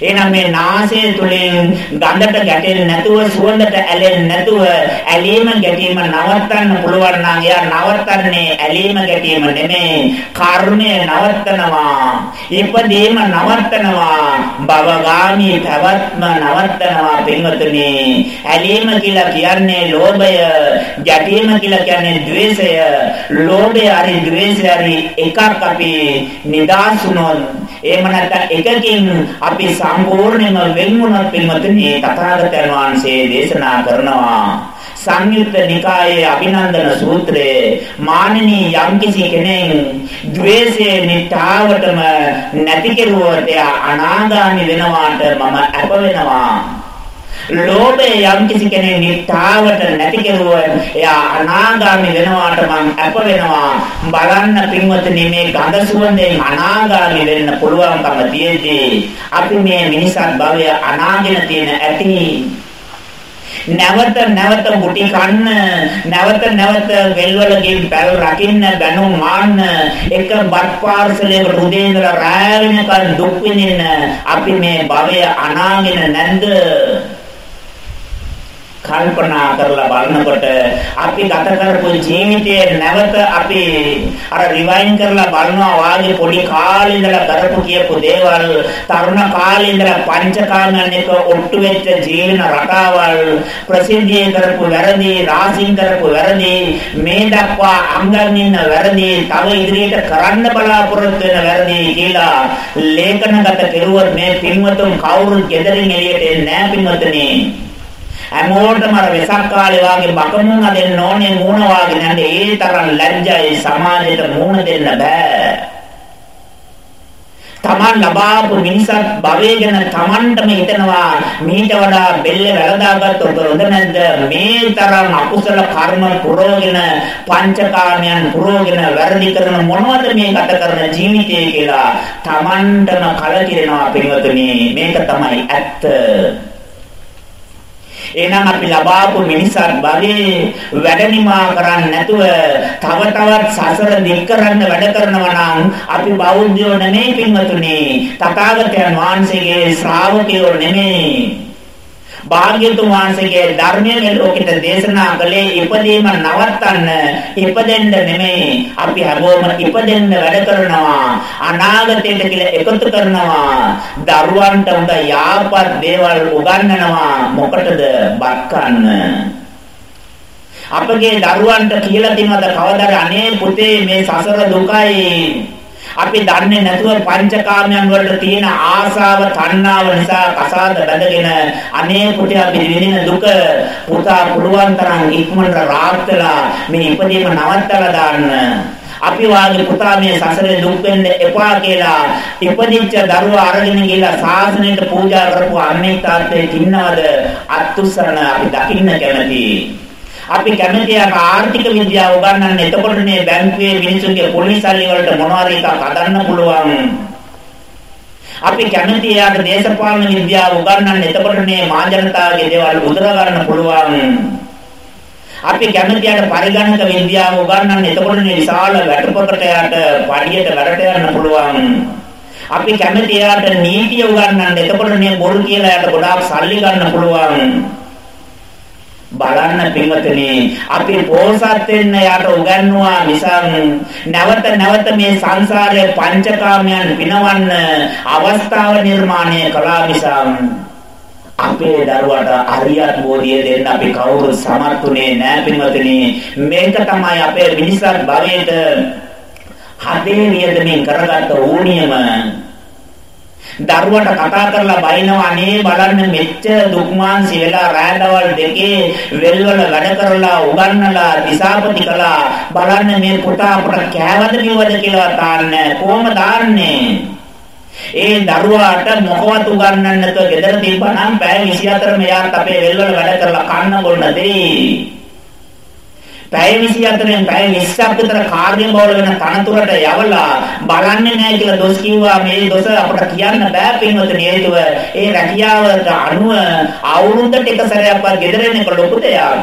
එහෙනම් මේ නාසය තුලින් ගඳට ගැටෙන්නේ නැතුව සුවඳට ඇලෙන්නේ නැතුව ඇලීම ගැටීම නවත්තන්න පුළුවන් නම් එයා නවත්තන්නේ ඇලීම ගැටීම නෙමෙයි කර්මය නවත්තනවා. ඉපදීම නවත්තනවා. භවගාමී පැවැත්ම නවත්තනවා පින්වතුනි. ඇලීම කියලා කියන්නේ ලෝභය ගැටීම කියලා කියන්නේ ද්වේෂය. ලෝභය හරි ද්වේෂය හරි එකක් අපි නිදාසුනොත් එහෙම නැත්නම් එකකින් අපි සම්පූර්ණයෙන්ම වෙන් වුණත් පින්වතුනි තථාගතයන් වහන්සේ දේශනා කරනවා. සංයුත්ත නිකායේ අභිනන්දන සූත්‍රයේ මානනී යම්කිසි කෙනෙක් ද්වේෂයේ නිටාවටම නැති කෙරුවොත් එයා අනාගාමි වෙනවාට මම අප වෙනවා. ලෝභය යම් කිසි කෙනෙක් නිට්ටාවට නැති කෙරුවොත් එයා අනාගාමි වෙනවාට මං අප වෙනවා. බලන්න පින්වතුනි මේ ගඳ සුවඳෙන් අනාගාමි වෙන්න පුළුවන්කම තියෙද්දී අපි මේ මිනිසත් භවය අනාගෙන තියෙන ඇති. නැවත නැවත මුටි කන්න නැවත නැවත වෙල්වලකින් පැල් රකින්න බැනුම් මාන්න එක බත් පාර්සලයක රුදේ ඉඳලා රැ වෙනකන් දුක් විඳින්න අපි මේ භවය අනාගෙන නැන්ද කල්පනා කරලා බලනකොට අපි ගත කරපු ජීවිතයේ නැවත අපි අර රිවයින් කරලා බලනවා වාගේ පොඩි කාලේ ඉඳලා කරපු කියපු දේවල් තරුණ කාලේ ඉඳලා පංචකාමයන් එක ඔට්ටු වෙච්ච ජීවන රටාවල් ප්‍රසිද්ධිය කරපු වැරදි රාසින් කරපු වැරදි මේ දක්වා අංගන් ඉන්න වැරදි තව ඉදිරියට කරන්න බලාපොරොත්තු වෙන වැරදි කියලා ලේඛනගත කෙරුවොත් මේ පින්වතුන් කවුරුත් gederin එළියට එන්නේ නැහැ පින්වතුනි. හැමෝටම අර වෙසක් කාලේ වාගේ බකමුණ දෙන්න ඕනේ මූණ වාගේ නැන්ද ඒ තරම් ලැජ්ජයි සමාජයට මූණ දෙන්න බෑ. තමන් ලබාපු මිනිසත් භවය ගැන තමන්ටම හිතනවා මීට වඩා බෙල්ල වැළදාගත්තොත් හොඳ නැද්ද? මේ තරම් අකුසල කර්ම පුරෝගෙන පංචකාමයන් පුරෝගෙන වැරදි කරන මොනවද මේ ගත කරන ජීවිතය කියලා තමන්ටම කලකිරෙනවා පින්වතුනි. මේක තමයි ඇත්ත. එහෙනම් අපි ලබාපු මිනිසත් භවයේ වැඩනිමා කරන්නේ නැතුව තව තවත් සසර දික් කරන්න වැඩ කරනවා නම් අපි බෞද්ධයෝ නෙමෙයි පින්වතුනි. තථාගතයන් වහන්සේගේ ශ්‍රාවකයෝ නෙමෙයි භාග්‍යතුන් වහන්සේගේ ධර්මයේ ලෝකෙට දේශනා කළේ ඉපදීම නවත්තන්න ඉපදෙන්න නෙමෙයි. අපි හැමෝම ඉපදෙන්න වැඩ කරනවා අනාගතයට කියලා එකතු කරනවා. දරුවන්ට උඳ යාපත් දේවල් උගන්වනවා. මොකටද බත් කන්න? අපගේ දරුවන්ට කියලා තිනවද කවදාද අනේ පුතේ මේ සසර දුකයි? අපි දන්නේ නැතුව පංචකාමයන් වලට තියෙන ආසාව තණ්හාව නිසා කසාද බැඳගෙන අනේ පුතේ අපි විඳින දුක පුතා පුළුවන් තරම් ඉක්මනට රාත් කළා. මේ ඉපදීම නවත්තලා දාන්න. අපි වාගේ පුතා මේ සසරේ දුක් වෙන්න එපා කියලා ඉපදිච්ච දරුවා අරගෙන ගිහලා සාසනයට පූජා කරපු අන්නේ තාත්තේ ඉන්නවද? අත්උසරණ අපි දකින්න කැමතියි. අපි කැමති ආර්ථික විද්‍යාව උගන්වන්න. එතකොට මේ බැංකුවේ මිනිසුන්ගේ පොලිස් සල්ලි වලට මොනවාරි එකක් හදන්න පුළුවන්? අපි කැමති යාට දේශපාලන විද්‍යාව උගන්වන්න. එතකොට මේ මාජනතාවගේ දේවල් උදලා ගන්න පුළුවන්. අපි කැමති යාට පරිගණක විද්‍යාව උගන්වන්න. එතකොට මේ විශාල වැටපොකට යාට පඩියට වැඩට යන්න පුළුවන්. අපි කැමති යාට නීතිය උගන්වන්න. එතකොට මේ බොරු කියලා යාට ගොඩාක් සල්ලි ගන්න පුළුවන්. බලන්න පින්වතුනි අපි පෝසත් වෙන්න යට උගන්වුවා මිසක් නැවත නැවත මේ සංසාරයේ පංචකාමයන් පිනවන්න අවස්ථාව නිර්මාණය කළා මිසක් අපේ දරුවට අරියත් බෝධිය දෙන්න අපි කවුරු සමත්ුනේ නැහැ පින්වතුනි. මේක තමයි අපේ මිනිසත් භවයට හදේ වියදමින් කරගත්ත ඕනියම දරුවට කතා කරලා බයිනවා අනේ බලන්න මෙච්චර දුක්මාන්සි වෙලා රෑදවල් දෙකේ වෙල්වල වැඩ කරලා උගන්නලා දිසාපති කළා. බලන්න මේ පුතා අපට කෑවද කිව්වද කියලා තාන්නේ කොහොම දාන්නේ? ඒ දරුවාට මොකවත් උගන්නන්න නැතුව ගෙදර තිබ්බනම් පැය 24 මෙයාට අපේ වෙල්වල වැඩ කරලා කන්න බොන්න දෙයි. පැය 24න් පැය 20ක් විතර කාර්ය බහුල වෙන තනතුරට යවලා බලන්නේ නැහැ කියලා දොස් කිව්වා මේ දොස අපට කියන්න බෑ පින්වතුනි හේතුව ඒ රැකියාවට අනුව අවුරුද්දට එක සැරයක්වත් ගෙදර එන එක ලොකු දෙයක්.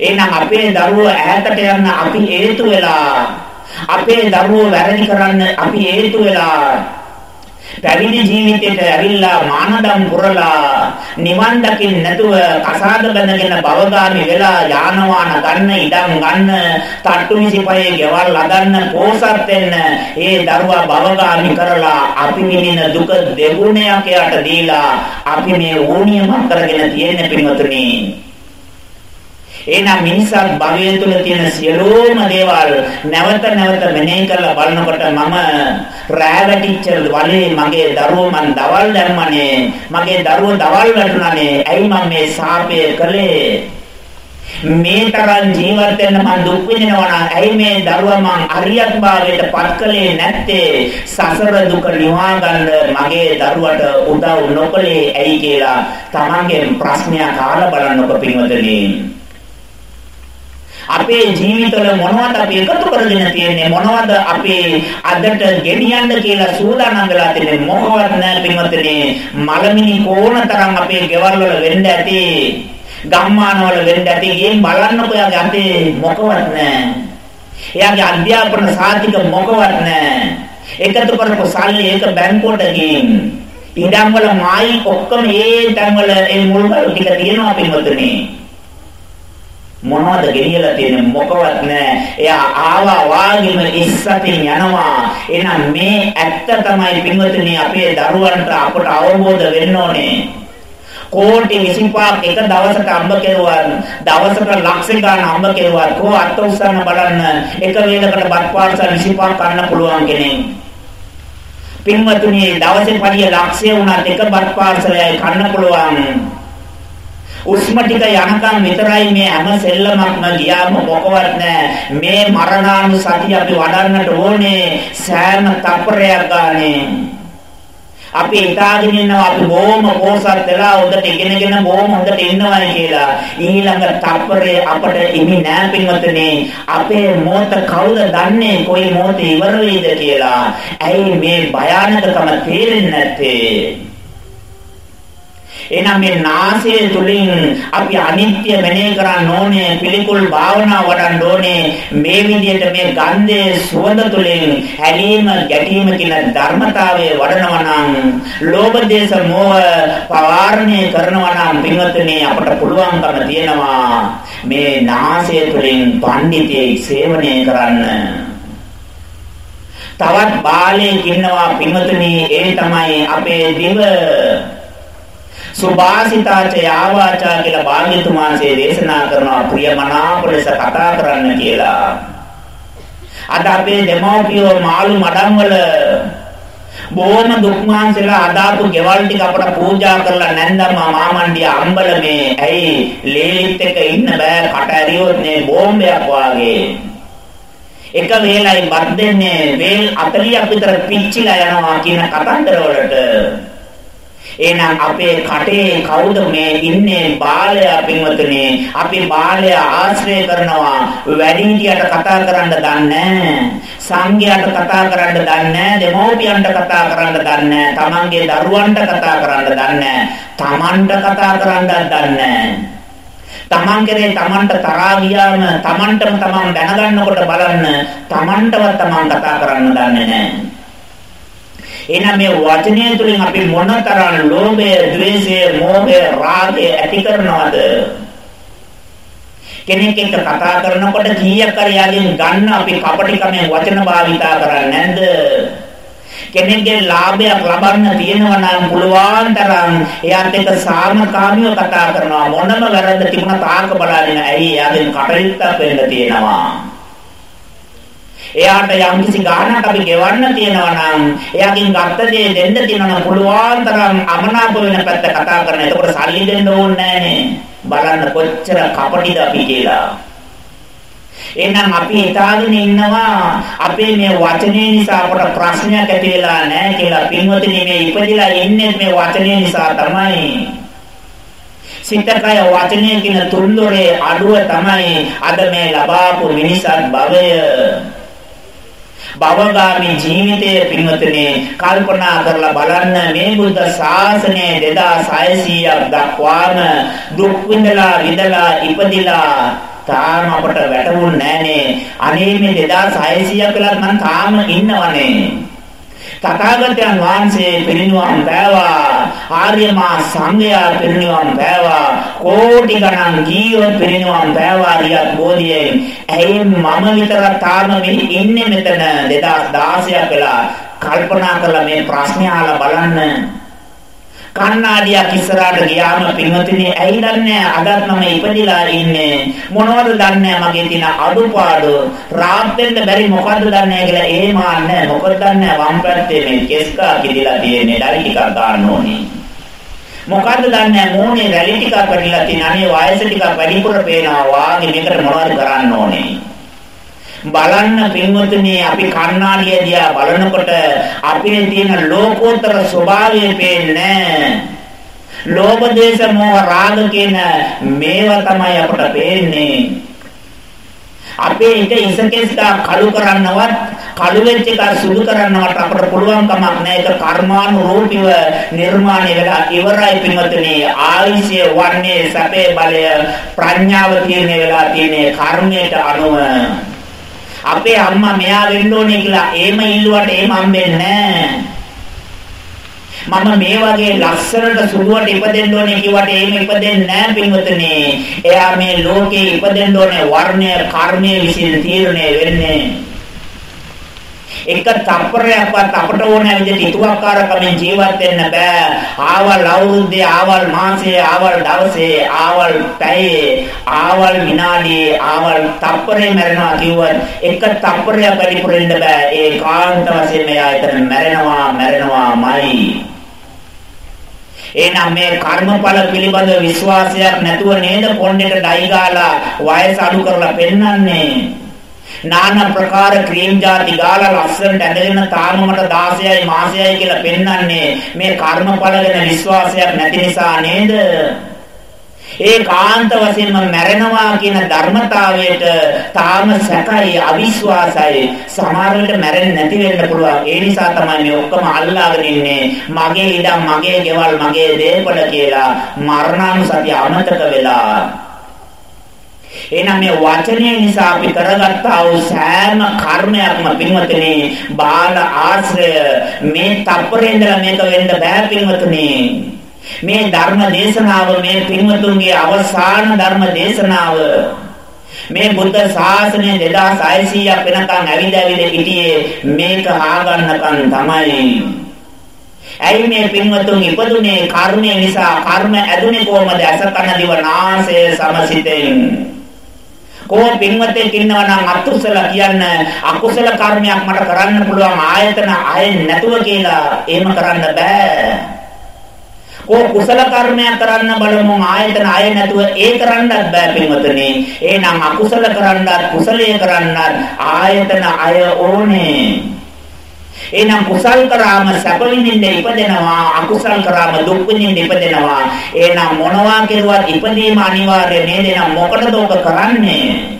එහෙනම් අපේ දරුවෝ ඈතට යන්න අපි හේතු වෙලා අපේ දරුවෝ වැරදි කරන්න අපි හේතු වෙලා පැවිදි ජීවිතයට ඇවිල්ලා මානදම් පුරලා නිවන් දකින්න නැතුව කසාද බඳගෙන භවගාමි වෙලා යාන වාහන ගන්න ඉඩම් ගන්න තට්ටු මිසිපයේ ගෙවල් හදන්න පෝසත් වෙන්න ඒ දරුවා භවගාමි කරලා අපි විඳින දුක දෙගුණයක් යට දීලා අපි මේ ඕනියම කරගෙන තියෙන පින්වතුනි. එහෙනම් මිනිසත් භවය තුළ තියෙන සියලුම දේවල් නැවත නැවත මෙනෙහි කරලා බලනකොට මම රෑ වැටිච්ච වලේ මගේ දරුවෝ මන් දවල් දැම්මනේ. මගේ දරුවෝ දවල් වැටුණානේ. ඇයි මම මේ සාපය කළේ? මේ තරම් ජීවත් වෙන්න මම දුක් විඳිනවා නම් ඇයි මේ දරුවා මං අරියත් භාවයට පත් කළේ නැත්තේ? සසර දුක නිවා ගන්න මගේ දරුවට උදව් නොකළේ ඇයි කියලා තමන්ගේ ප්‍රශ්නයක් අහලා බලන්නකො පින්වතුනි. අපේ ජීවිතවල මොනවද අපි එකතු කරගෙන තියෙන්නේ? මොනවද අපි අදට ගෙනියන්න කියලා සූදානම් වෙලා තියෙන්නේ? මොකවත් නැහැ පින්වත්නි. මලමිනි කෝණතරම් අපේ ගෙවල් වල වෙන්න ඇති? ගම්මාන වල වෙන්න ඇති? ගෙන් බලන්නකෝ යාගේ අතේ මොකවත් නැහැ. එයාගේ අධ්‍යාපන සාතික මොකවත් නැහැ. එකතු කරපු සල්ලි ඒක බැංකුවට ගිහින් ඉඩම් වල මායි ඔක්කොම ඒ තැන් වල ඒ මුල්කල් ටික තියෙනවා පින්වත්නි. මොනවද ගෙනියලා තියෙන්නේ මොකවත් නැහැ. එයා ආවා වාගේම ඉස්සතින් යනවා. එහෙනම් මේ ඇත්ත තමයි පින්වතුනි අපේ දරුවන්ට අපට අවබෝධ වෙන්න ඕනේ. කෝටි 25ක් එක දවසක අම්බ කෙරුවා දවසක ලක්ෂ ගාන අම්බ කෙරුවා කෝ අත් උස්සන්න බලන්න එක වේලකට බත් පාර්සල් 25ක් කන්න පුළුවන් කෙනෙක් පින්වතුනි දවසේ පරිය ලක්ෂය වුණත් එක බත් පාර්සලයයි කන්න පුළුවන් උස්ම ටික යනකම් විතරයි මේ හැම සෙල්ලමක්ම ගියාම මොකවත් නැහැ. මේ මරණානුසතිය අපි වඩන්නට ඕනේ සෑම තප්පරයක් ගානේ. අපි හිතාගෙන ඉන්නවා අපි බොහොම පෝසත් වෙලා හොඳට ඉගෙනගෙන බොහොම හොඳට ඉන්නවයි කියලා. ඊළඟ තප්පරේ අපට ඉමි නෑ පින්වතුනි. අපේ මොහොත කවුද දන්නේ කොයි මොහොතේ ඉවර වෙයිද කියලා. ඇයි මේ භයානකකම තේරෙන්නේ නැත්තේ? එහෙනම් මේ නාසය තුලින් අපි අනිත්‍ය මෙනෙහි කරන්න ඕනේ පිළිකුල් භාවනා වඩන්න ඕනේ. මේ විදිහට මේ ගන්ධයේ සුවඳ තුලින් හැලීම ගැටීම කියන ධර්මතාවය වඩනවා නම් ලෝභ දේශ මොහ පවාරණය කරනවා නම් පින්වත්නි අපට පුළුවන්කම තියෙනවා මේ නාසය තුලින් පඬිතේ සේවනය කරන්න. තවත් බාලයෙක් ඉන්නවා පින්වතුනි ඒ තමයි අපේ දිව. සුභාසිතාච යාවාචා කියලා භාග්‍යතුමාසේ දේශනා කරනවා ප්‍රියමනාප ලෙස කතා කරන්න කියලා. අද අපේ දෙමෝපියෝ මාළු මඩම් වල බොහොම දුක්මාන්සලා අදාපු ගෙවල් ටික අපට පූජා කරලා නැන්දම්ම මාමණ්ඩිය අම්බලමේ ඇයි ලේලිත් එක ඉන්න බෑ කට ඇරියොත් නේ බෝම්බයක් වාගේ එක වේලයි බත් දෙන්නේ වේල් 40ක් විතර පිච්චිලා යනවා කියන කතන්දර වලට එහෙනම් අපේ කටේ කවුද මේ ඉන්නේ? බාලයා පින්වතුනි අපි බාලයා ආශ්‍රය කරනවා. වැඩිහිටියට කතා කරන්න දන්නේ සංඝයාට කතා කරන්න දන්නේ දෙමෝපියන්ට කතා කරන්න දන්නේ තමන්ගේ දරුවන්ට කතා කරන්න දන්නේ තමන්ට කතා කරන්නත් දන්නේ තමන් කෙරේ තමන්ට තරහා ගියාම තමන්ටම තමන් දැනගන්නකොට බලන්න තමන්ටවත් තමන් කතා කරන්න දන්නේ නැහැ. එහෙනම් මේ වචනය තුළින් අපි මොනතරම් ලෝභය, ද්වේෂය, මෝහය, රාගය ඇති කරනවද? කෙනෙක් එක්ක කතා කරනකොට කීයක් හරි යාගෙන් ගන්න අපි කපටිකමෙන් වචන භාවිතා කරන්නේ නැද්ද? කෙනෙක්ගේ ලාභයක් ලබන්න තියෙනවා නම් පුළුවන් තරම් එයාත් එක්ක සාමකාමීව කතා කරනවා මොනම වැරද්ද තිබුණත් ආක බලන්නේ ඇයි එයාගෙන් කටයුත්තක් වෙන්න තියෙනවා එයාට යම්කිසි ගාණක් අපි ගෙවන්න තියෙනවා නම් එයාගෙන් ගත්ත දේ දෙන්න තියෙනවා නම් පුළුවන් තරම් අමනාප වෙන පැත්ත කතා කරන. එතකොට සල්ලි දෙන්න ඕනේ බලන්න කොච්චර කපටිද අපි කියලා. එහෙනම් අපි හිතාගෙන ඉන්නවා අපේ මේ වචනේ නිසා අපට ප්‍රශ්නයක් ඇති වෙලා නැහැ කියලා. පින්වතුනි මේ ඉපදිලා ඉන්නේ මේ වචනේ නිසා තමයි. සිතකය වචනය කියන තුන්දොරේ අඩුව තමයි අද මේ ලබාපු මිනිසත් භවය භවගාමී ජීවිතයේ පින්වතුනි කල්පනා කරලා බලන්න මේ බුද්ධ ශාසනය 2600ක් දක්වාම දුක් විඳලා විඳලා ඉපදිලා තාම අපට වැටුන්නේ නැහනේ අනේ මේ 2600ක් වෙලත් මං තාම ඉන්නවනේ. තථාගතයන් වහන්සේ පිරිනිවන් පෑවා ආර්ය මා සංඝයා පිරිනිවන් පෑවා කෝටි ගණන් ජීව පිරිනිවන් පෑවා රියත් බෝධියෙන්. ඇයි මම විතර තාම මේ ඉන්නේ මෙතන. 2016 වෙලා කල්පනා කරලා මේ ප්‍රශ්නේ අහලා බලන්න. කන්නාඩියක් ඉස්සරහට ගියාම පින්වතුනි ඇයි දන්නේ අදත් මම ඉපදිලා ඉන්නේ. මොනවද දන්නේ මගේ තියෙන අඩුපාඩු? රාත් වෙන්න බැරි මොකද්ද දන්නේ කියලා එහෙම අන්නේ මොකද දන්නේ වම් පැත්තේ මේ කෙස්කා කිදිලා තියෙන්නේ ඩරි ටිකක් ගන්න ඕනේ. මොකද්ද දන්නේ මූණේ රැලි ටිකක් වැඩිලා තියෙන අනේ වයස ටිකක් වැඩිපුර පේනවා. වාගේ මේකට මොනවද කරන්න ඕනේ? බලන්න පින්වතුනි අපි කණ්ණාඩිය දිහා බලනකොට අපේ තියෙන ලෝකෝත්තර ස්වභාවය පේන්නේ ලෝභ දේශ මොහ රාග කියන මේවා තමයි අපට පේන්නේ. අපේ හිත ඉසකෙස්දා කළු කරන්නවත් කළු වෙච්ච එක සුදු කරන්නවත් අපට පුළුවන් කමක් නැහැ. ඒක කර්මානුරූපීව නිර්මාණය වෙලා ඉවරයි පින්වතුනි. ආයුෂය වන්නේ සැපේ බලය ප්‍රඥාව තියෙන වෙලා තියෙන කර්මයට අනුව. අපේ අම්මා මෙයා වෙන්න ඕනේ කියලා එහෙම ඉල්ලුවට එහෙම හම්බෙන්නේ මම මේ වගේ ලස්සනට සුළුවට ඉපදෙන්න ඕනේ කිව්වට එහෙම ඉපදෙන්නේ නැහැ පින්වතුනි. එයා මේ ලෝකේ ඉපදෙන්න ඕනේ වර්ණය කර්මය විසින් තීරණය වෙන්නේ. එක තප්පරයක්වත් අපට ඕන විදිහට ඉතුවක්කාරකමින් ජීවත් වෙන්න බෑ. ආවල් අවුරුද්දේ, ආවල් මාසේ, ආවල් දවසේ, ආවල් පැයේ, ආවල් විනාඩියේ, ආවල් තප්පරේ මැරෙනවා කිව්වත් එක තප්පරයක් වැඩිපුර ඉන්න බෑ. ඒ කාන්ත වශයෙන් මෙයා එතන මැරෙනවා, මැරෙනවාමයි. එහෙනම් මේ කර්මඵල පිළිබඳ විශ්වාසයක් නැතුව නේද පොණ්ඩේට ඩයි ගාලා වයස අඩු කරලා පෙන්වන්නේ নানা ප්‍රකාර ක්‍රීම් ಜಾති ගාලා ලස්සනට ඇඳගෙන තාම මට 16යි මාසයයි කියලා පෙන්වන්නේ මේ කර්මඵල ගැන විශ්වාසයක් නැති නිසා නේද? ඒ කාන්ත වශයෙන්ම මැරෙනවා කියන ධර්මතාවයට තාම සැකයි අවිශ්වාසයි. සමහර විට මැරෙන්නේ නැති වෙන්න පුළුවන්. ඒ නිසා තමයි මේ ඔක්කොම අල්ලාගෙන ඉන්නේ. මගේ ඉඩම් මගේ ගෙවල් මගේ දේපල කියලා මරණානුසතිය අමතක වෙලා. එහෙනම් මේ වචනය නිසා අපි කරගත්තා වූ සෑම කර්මයක්ම පින්වතුනි බාල ආශ්‍රය. මේ තප්පරේ ඉඳලා මේක වෙන්න බෑ පින්වතුනි. මේ ධර්ම දේශනාව මේ පින්වතුන්ගේ අවසාන ධර්ම දේශනාව. මේ බුද්ධ ශාසනය 2600ක් වෙනකන් ඇවිද ඇවිද හිටියේ මේක ආගන්නකන් තමයි. ඇයි මේ පින්වතුන් ඉපදුනේ? කර්මය නිසා කර්ම ඇදුනේ කොහමද? අස කන දිව නාසය සමසිතෙන්. කෝ පින්වතෙක් ඉන්නවා නම් අකුසල කියන්න අකුසල කර්මයක් මට කරන්න පුළුවන් ආයතන ආයෙ නැතුව කියලා එහෙම කරන්න බෑ. කෝ කුසල කර්මයක් කරන්න බලමු ආයතන ආයෙ නැතුව ඒ කරන්නත් බෑ පින්වතුනි. එහෙනම් අකුසල කරන්නත් කුසලයේ කරන්නත් ආයතන අය ඕනේ. එහෙනම් කුසල් කරාම සැප විඳින්න ඉපදෙනවා අකුසල් කරාම දුක් විඳින්න ඉපදෙනවා. එහෙනම් මොනවා කෙරුවත් ඉපදීම අනිවාර්ය නේද? එහෙනම් මොකටද ඔබ කරන්නේ?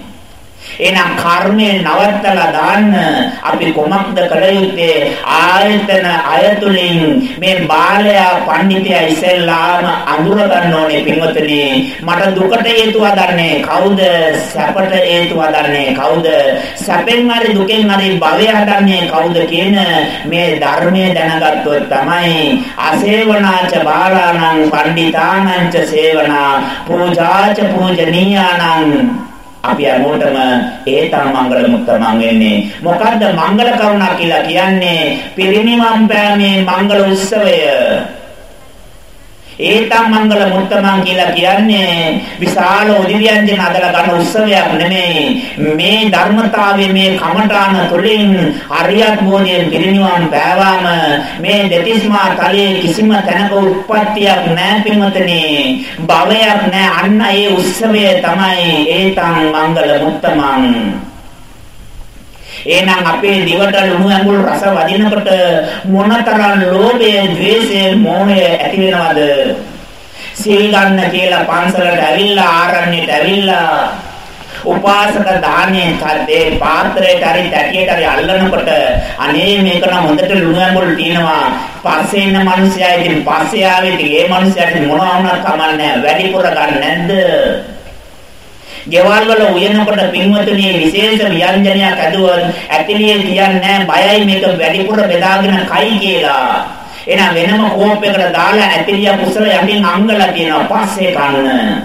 එහෙනම් කර්මය නවත්තලා දාන්න. අපි කොමක්ද කළ යුත්තේ? ආයතන අයතුලින් මේ බාලයා පඬිතයා ඉස්සෙල්ලාම අඳුර ගන්න ඕනේ පින්වතුනි. මට දුකට හේතුව දන්නේ කවුද? සැපට හේතුව දන්නේ කවුද? සැපෙන් හරි දුකෙන් හරි භවය හදන්නේ කවුද කියන මේ ධර්මයේ දැනගත්තොත් තමයි අසේවනාච බාලාණං පණ්ඩිතානං ච සේවනා පූජාච පූජනීයානං අපි හැමෝටම ඒතර මංගල මුත්තමන් වෙන්නේ. මොකද්ද මංගල කරුණා කියලා කියන්නේ? පිරිනිවන් පෑමේ මංගල උත්සවය. ඒතම් මංගල මුත්තමන් කියලා කියන්නේ විශාල උදිව්‍යංජන අදලා ගන්න උත්සවයක් නෙමෙයි. මේ ධර්මතාවයේ මේ කමඨාන තුළින් හරියත් මොනියෙන් පිරිනිවන් පෑවාම මේ දෙතිස්මා තලයේ කිසිම තැනක උත්පත්තියක් නැහැ පින්වතනි. භවයක් නැහැ අන්න ඒ උත්සවය තමයි ඒතම් මංගල මුත්තමන් එහෙනම් අපේ දිවට ලුණු ඇඟුල් රස වදිනකොට මොනතරම් ලෝභය, ద్వේෂය, මෝහය ඇති වෙනවද? සීල් ගන්න කියලා පන්සලට ඇවිල්ලා ආරණ්‍යයට ඇවිල්ලා උපාසක දානේ තද්දේ පාත්‍රයට හරි තැටියට හරි අල්ලනකොට අනේ මේක නම් හොඳට ලුණු ඇඹුල් තියෙනවා. පස්සේ ඉන්න මිනිස්සයා ඉතින් පස්සේ ආවේ ඉතින් ඒ මිනිස්සයාට මොනවා වුණත් කමන්නේ වැඩිපුර ගන්න නැද්ද? ගෙවල් වල උයනකොට පින්වතුනි විශේෂ ව්‍යංජනයක් ඇදුවොත් ඇතිලියේ කියන්නේ බයයි මේක වැඩිපුර බෙදාගෙන කයි කියලා. එහෙනම් වෙනම කෝපයකට දාලා ඇතිලිය කුසල යටින් අංගලා තියෙනවා පස්සේ කන්න.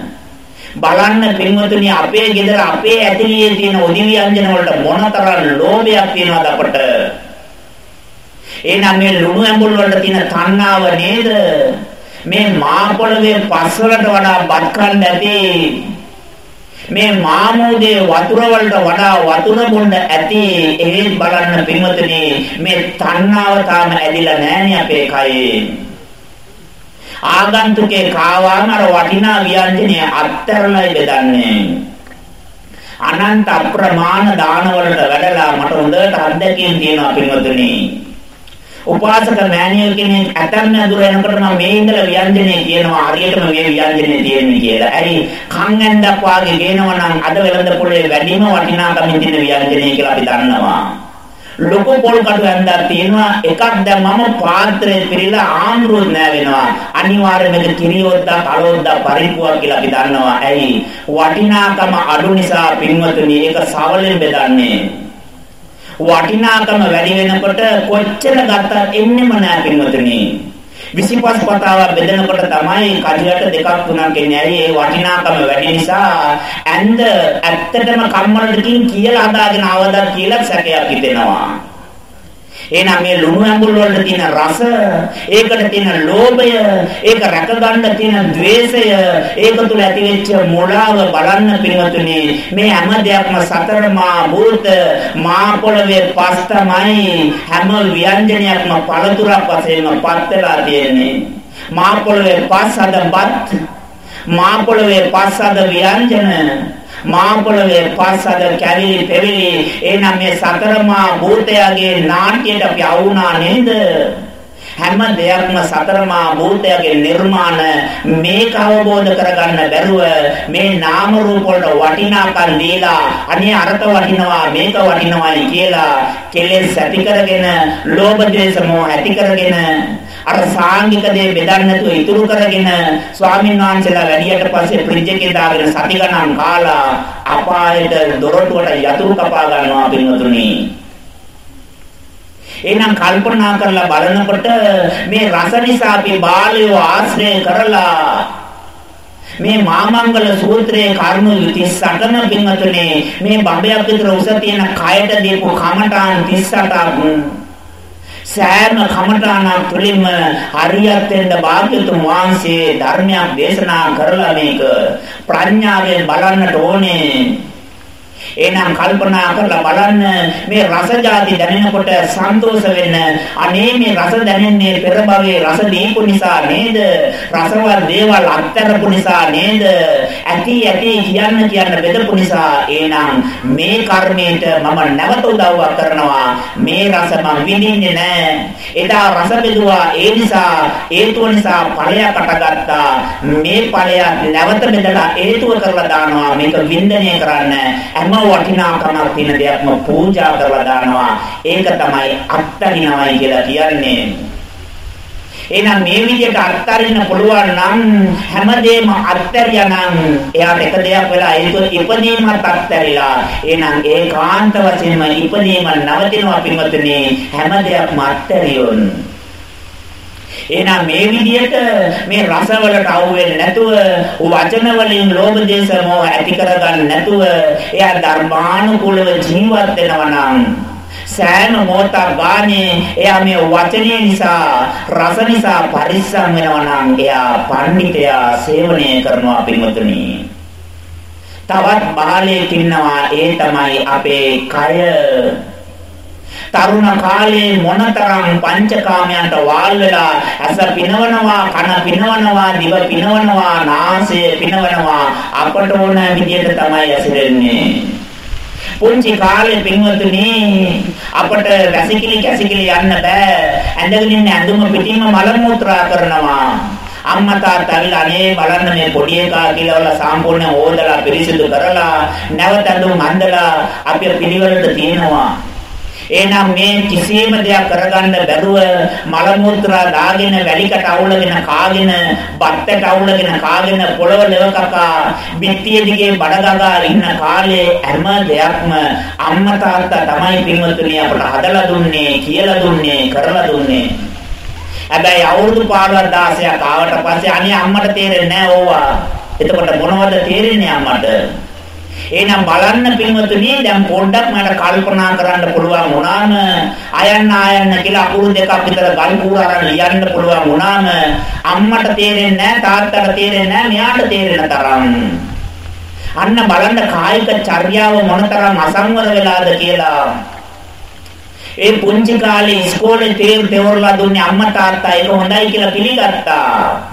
බලන්න පින්වතුනි අපේ ගෙදර අපේ ඇතිලියේ තියෙන ඔදි ව්‍යංජන වලට මොනතරම් ලෝභයක් තියෙනවද අපට? එහෙනම් මේ ලුණු ඇඹුල් වලට තියෙන තණ්හාව නේද? මේ මා පොළවේ පස් වලට වඩා බත් කන්න ඇති මේ මාමෝදේ වතුර වලට වඩා වතුර බොන්න ඇති එහෙත් බලන්න පින්වතුනි මේ තණ්හාව තාම ඇදිලා නැහනේ අපේ කයේ. ආගන්තුකේ කාවාම අර වටිනා ව්‍යංජනය අත්තරලයි බෙදන්නේ. අනන්ත අප්‍රමාණ දාන වලට වැඩලා මට හොඳට අත්දැකීම් තියෙනවා පින්වතුනි. උපාසක මෑණියෝ කෙනෙක් ඇතන්න දුර යනකොට මම මේ ඉඳලා ව්‍යංජනේ කියනවා හරියටම මේ ව්‍යංජනේ තියෙන්නේ කියලා. ඇයි? කන් ඇඳක් වාගේ ගේනවා නම් අද වෙළඳ පොලේ වැඩිම වටිනාකමින් තියෙන ව්‍යංජනේ කියලා අපි දන්නවා. ලොකු පොල් කටු ඇඳක් තියෙනවා. එකක් දැන් මම පාත්‍රයේ පිරීලා ආම්රුත් නෑ වෙනවා අනිවාර්යයෙන් මේක කිරියොද්දා කලොද්දා පරිප්පුවක් කියලා අපි දන්නවා. ඇයි? වටිනාකම අඩු නිසා පින්වතුනි ඒක සවලෙන් බෙදන්නේ. වටිනාකම වැඩි වෙනකොට කොච්චර ගත්තත් එන්නෙම නෑ පින්වතුනි. 25 පතාවක් බෙදනකොට තමයි කඩියට දෙකක් තුනක් එන්නේ. ඇයි ඒ වටිනාකම වැඩි නිසා ඇඳ ඇත්තටම කම්මලටකින් කියලා හදාගෙන ආවද කියලා සැකයක් හිතෙනවා. එහෙනම් මේ ලුණු ඇඹුල් වල තියෙන රස, ඒකට තියෙන ලෝභය, ඒක රැක ගන්න තියෙන द्वේෂය, ඒක තුල ඇති වෙච්ච මොළාව බලන්න පින්වතුනි මේ හැම දෙයක්ම සතරමා භූත මා පොළවේ පස් තමයි හැම ව්‍යංජනයක්ම පළතුරක් වශයෙන්ම පත් වෙලා තියෙන්නේ. මා පොළවේ පස් අදපත් මා පොළවේ පස් අද ව්‍යංජන මාපොළවේ පස්සද කැවිලි පෙවිලි. එනම් මේ සතරමා භූතයගේ නාට්‍යයට අපි අවුනා නේද? හැම දෙයක්ම සතරමා භූතයගේ නිර්මාණ මේක අවබෝධ කරගන්න බැරුව මේ නාම රූප වලට වටිනාකම් දීලා අනේ අරත වටිනවා මේක වටිනවායි කියලා කෙලෙස් ඇති කරගෙන ලෝභ ද්වේෂ මොහ ඇති කරගෙන අර සාංගික දේ බෙදන්න නැතුව ඉතුරු කරගෙන ස්වාමීන් වහන්සේලා වැඩියට පස්සේ ෆ්‍රිජ් එකේ දාගෙන සති ගණන් කාලා අපායට දොරටුවට යතුරු කපා ගන්නවා පින්වතුනි. එහෙනම් කල්පනා කරලා බලනකොට මේ රස නිසා අපි බාලයෝ ආශ්‍රය කරලා මේ මාමංගල සූත්‍රයේ කර්ම 38ම පින්වතුනි මේ බඹයක් විතර උස තියෙන කයට දීපු කමඨාන් 38ක් සෑම කමඨාණක් තුළින්ම හරියට වෙන්න භාග්‍යතුන් වහන්සේ ධර්මයක් දේශනා කරලා මේක ප්‍රඥාවෙන් බලන්නට ඕනේ. එහෙනම් කල්පනා කරලා බලන්න මේ රස જાති දැනෙනකොට සන්තෝෂ වෙන්න. අනේ මේ රස දැනෙන්නේ පෙර භවයේ රස දීපු නිසා නේද? රසවත් දේවල් අත්තරපු නිසා නේද? ඇති ඇති කියන්න කියන්න බෙදපු නිසා. එහෙනම් මේ කර්මයට මම නැවත උදව්වක් කරනවා. මේ රස මම විඳින්නේ නැහැ එදා රස බෙදුවා. ඒ නිසා හේතුව නිසා ඵලයක් අටගත්තා. මේ ඵලයක් නැවත බෙදලා හේතුව කරලා දානවා. මේක වින්දනය කරන්න. හැම වටිනාකමක් තියෙන දෙයක්ම පූජා කරලා දානවා. ඒක තමයි අත්තරිනවයි කියලා කියන්නේ. එහෙනම් මේ විදිහට අත්තරින්න පුළුවන් නම් හැමදේම අත්තරියා නම් එයාට එක දෙයක් වෙලා ඒක ඉපදීමත් අත්තරිලා. එහෙනම් ඒකාන්ත වශයෙන්ම ඉපදීම නවතිනවා පින්වත්නි හැම දෙයක්ම අත්තරියොන්. එහෙනම් මේ විදිහට මේ රසවලට අවු වෙන්නේ නැතුව වචන වලින් ලෝභ දේශ මොහ ඇති කරගන්න නැතුව එයා ධර්මානුකූලව ජීවත් වෙනවා නම් සෑම මොහොතක් ගානේ එයා මේ වචනේ නිසා රස නිසා පරිස්සම් වෙනවා නම් එයා පඬිතයා සේවනය කරනවා පින්වතුනි. තවත් බාලයෙක් ඉන්නවා ඒ තමයි අපේ කය. තරුණ කාලේ මොනතරම් පංචකාමයන්ට වාල් වෙලා ඇස පිනවනවා කන පිනවනවා දිව පිනවනවා නාසය පිනවනවා අපට ඕන විදිහට තමයි ඇසිරෙන්නේ. පුංචි කාලේ පින්වතුනි අපට වැසිකිලි කැසිකිලි යන්න බෑ. ඇඳගෙන ඉන්න ඇඳුම පිටින්ම මල මුත්‍රා කරනවා. අම්මා තාත්තා අනේ බලන්න මේ පොඩි එකා කියලා වල සම්පූර්ණ ඕදලා පිරිසිදු කරලා නැවත ඇඳුම් අඳලා අපේ පිළිවෙලට තියෙනවා. එහෙනම් මේ කිසියම් දෙයක් කරගන්න බැරුව මල මුත්‍රා දාගෙන වැලිකට අවුලගෙන කාගෙන බත්තට අවුලගෙන කාගෙන පොළව ලෙවකකා පිටිය දිගේ බඩගගා ඉන්න කාලේ හැම දෙයක්ම අම්මා තාත්තා තමයි පින්වතුනි අපට හදලා දුන්නේ කියලා දුන්නේ කරලා දුන්නේ හැබැයි අවුරුදු 15 16ක් ආවට පස්සේ අනේ අම්මට තේරෙන්නේ නැහැ ඕවා. එතකොට මොනවද තේරෙන්නේ අම්මට? එහෙනම් බලන්න පින්වතුනි දැන් පොඩ්ඩක් මට කල්පනා කරන්න පුළුවන් වුණාම අයන්න ආයන්න කියලා අකුරු දෙකක් විතර ගල් කූරාරන් ලියන්න පුළුවන් වුණාම අම්මට තේරෙන්නේ නැහැ තාත්තට තේරෙන්නේ නැහැ මෙයාට තේරෙන තරම්. අන්න බලන්න කායික චර්යාව මොනතරම් අසංවර වෙලාද කියලා. ඒ පුංචි කාලේ ඉස්කෝලේ තේරු තේවරලා දුන්නේ අම්මා තාත්තා ඒක හොඳයි කියලා පිළිගත්තා.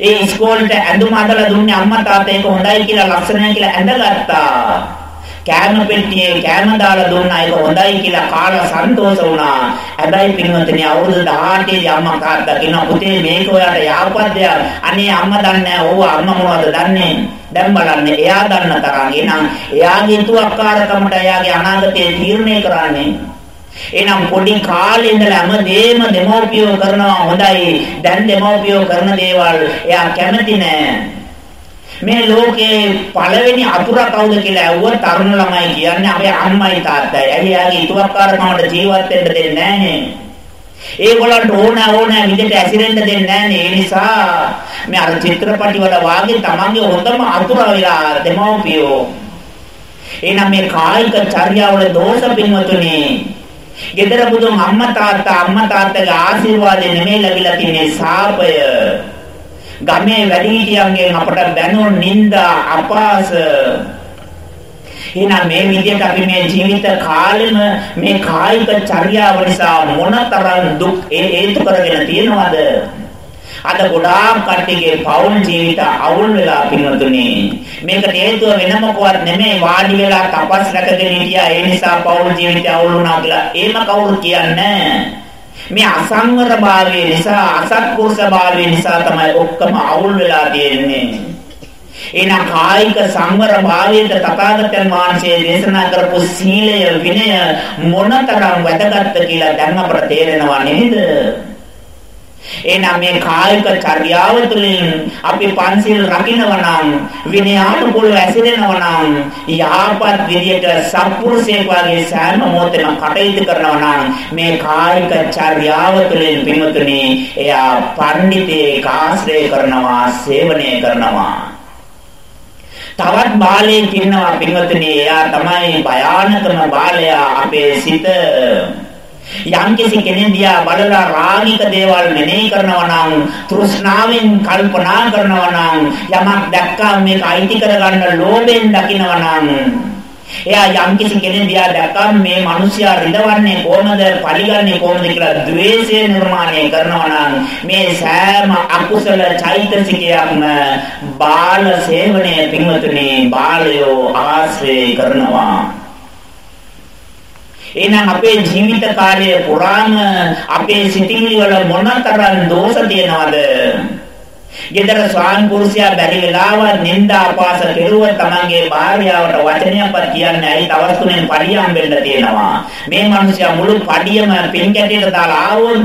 ඒ ඉස්කෝලේට ඇඳුම් අඳලා දුන්නේ අම්මා තාත්තා ඒක හොඳයි කියලා ලස්සනයි කියලා ඇඳගත්තා. කෑම පෙට්ටියේ කෑම දාලා දුන්නා ඒක හොඳයි කියලා කාලා සන්තෝෂ වුණා. හැබැයි පින්වත්නි අවුරුදු 18 දී අම්මා තාත්තා කියනවා පුතේ මේක ඔයාට යාපත් දෙයක්. අනේ අම්මා දන්නේ නැහැ. ඕව අම්මා මොනවද දන්නේ? දැන් බලන්න එයා දන්න තරම් එනං එයාගේ තුක්කාරකමට එයාගේ අනාගතය තීරණය කරන්නේ එහෙනම් පොඩි කාලේ ඉඳලා හැමදේම දෙමෝපියෝ කරනවා හොඳයි. දැන් දෙමෝපියෝ කරන දේවල් එයා කැමති නෑ. මේ ලෝකේ පළවෙනි අතුර කවුද කියලා ඇහුවොත් තරුණ ළමයි කියන්නේ අපේ අම්මයි තාත්තයි. ඇයි යාගේ ඉතුවක්කාරකමට ජීවත් වෙන්න දෙන්නේ නෑනේ. ඒගොල්ලන්ට ඕන ඕන විදිහට ඇසිරෙන්න දෙන්නේ නෑනේ. ඒ නිසා මේ අර චිත්‍රපටි වල වාගේ තමන්ගේ හොඳම අතුර වෙලා දෙමෝපියෝ. එහෙනම් මේ කායික චර්යාවල දෝෂ පින්වතුනි ගෙදර බුදුන් අම්මා තාත්තා අම්මා තාත්තගේ ආශිර්වාදය නෙමෙයි ලැබිලා තියෙන්නේ සාපය. ගමේ වැඩිහිටියන්ගෙන් අපට බැනුණු නිന്ദා අපාස එහෙනම් මේ විදිහට අපි මේ ජීවිත කාලෙම මේ කායික චර්යාව නිසා මොනතරම් දුක් හේතු කරගෙන තියෙනවද අද ගොඩාක් කට්ටියගේ පෞල් ජීවිත අවුල් වෙලා පින්වතුනි. මේකට හේතුව වෙන මොකවත් නෙමෙයි වාඩි වෙලා තපස් රැකගෙන හිටියා ඒ නිසා පෞල් ජීවිතය අවුල් වුණා කියලා. ඒම කවුරු කියන්නේ මේ අසංවර භාවය නිසා අසත්පුරුෂ භාවය නිසා තමයි ඔක්කොම අවුල් වෙලා තියෙන්නේ. එනම් කායික සංවර භාවයට තථාගතයන් වහන්සේ දේශනා කරපු සීලය විනය මොනතරම් වැදගත්ද කියලා දැන් අපට තේරෙනවා නේද? එහෙනම් මේ කායික චර්යාව තුළින් අපි පන්සිල් රකින්නවා නම් විනයානුකූලව ඇසිරෙනවා නම් යහපත් විදියට සත්පුරුෂයෙක් වගේ සෑම මොහොතේම කටයුතු කරනවා නම් මේ කායික චර්යාව තුළින් පින්වතුනි එයා පඬිතේ කාශ්‍රය කරනවා සේවනය කරනවා. තවත් බාලයෙක් ඉන්නවා පින්වතුනි එයා තමයි භයානකම බාලයා අපේ සිත. යම්කිසි කෙනෙක් දිහා බලලා රාගික දේවල් මෙනෙහි කරනවා නම් තෘෂ්ණාවෙන් කල්පනා කරනවා නම් යමක් දැක්කම මේක අයිති කරගන්න ලෝභයෙන් දකිනවා නම් එයා යම්කිසි කෙනෙක් දිහා දැක්කම මේ මිනිසයා රිදවන්නේ කොහමද, පරිගන්නේ කොහමද කියලා ද්වේෂය නිර්මාණය කරනවා නම් මේ සෑම අකුසල චෛතසිකයක්ම බාල සේවනයේ පින්වතුනි බාලයෝ ආශ්‍රය කරනවා. එහෙනම් අපේ ජීවිත කාලය පුරාම අපේ සිතිවිලි වල මොනතරම් දෝෂ තියෙනවද? ගෙදර ස්වාමි පුරුෂයා බැරි වෙලාවත් නිന്ദා අපාස කෙරුව තමන්ගේ භාර්යාවට වචනයක්වත් කියන්නේ ඇයි තවස් තුනෙන් පරියම් වෙන්න තියෙනවා මේ මිනිසයා මුළු පඩියම පින් කැටේට දාලා ආවොත්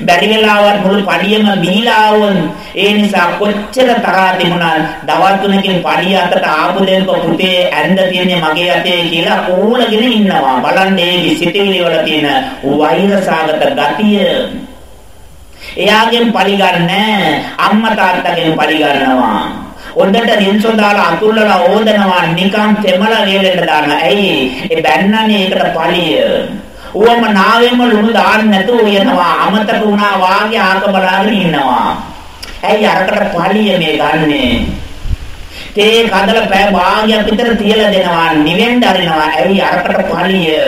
බැරි වෙලාවත් මුළු පඩියම බීලා ආවොත් ඒ නිසා කොච්චර තරහා තිබුණා දවස් තුනකින් පඩිය අතට ආපු දෙයක පුතේ ඇඳ තියෙන්නේ මගේ අතේ කියලා ඕලගෙන ඉන්නවා බලන්න මේ සිතිවිලි වල තියෙන වෛරසාගත ගතිය එයාගෙන් පරිගන්නේ අම්මා තාත්තගෙන් පරිගන්නවා. ඔන්නට රින්සෝ දාලා අතුල්ලලා ඕදනවා නිකන් තෙමල වේලෙන්න දාන. ඇයි? ඒ බැන්නනේ ඒකට පළිය. ඌවම නාවෙම ලුණු දාන්න නැතුව යනවා. අමතක වුණා වාගේ ආක බලාගෙන ඉන්නවා. ඇයි අරකට පළිය මේ ගන්නේ? තේ කඳල පෑ භාගයක් විතර තියලා දෙනවා. නිවෙන්න අරිනවා. ඇයි අරකට පළිය?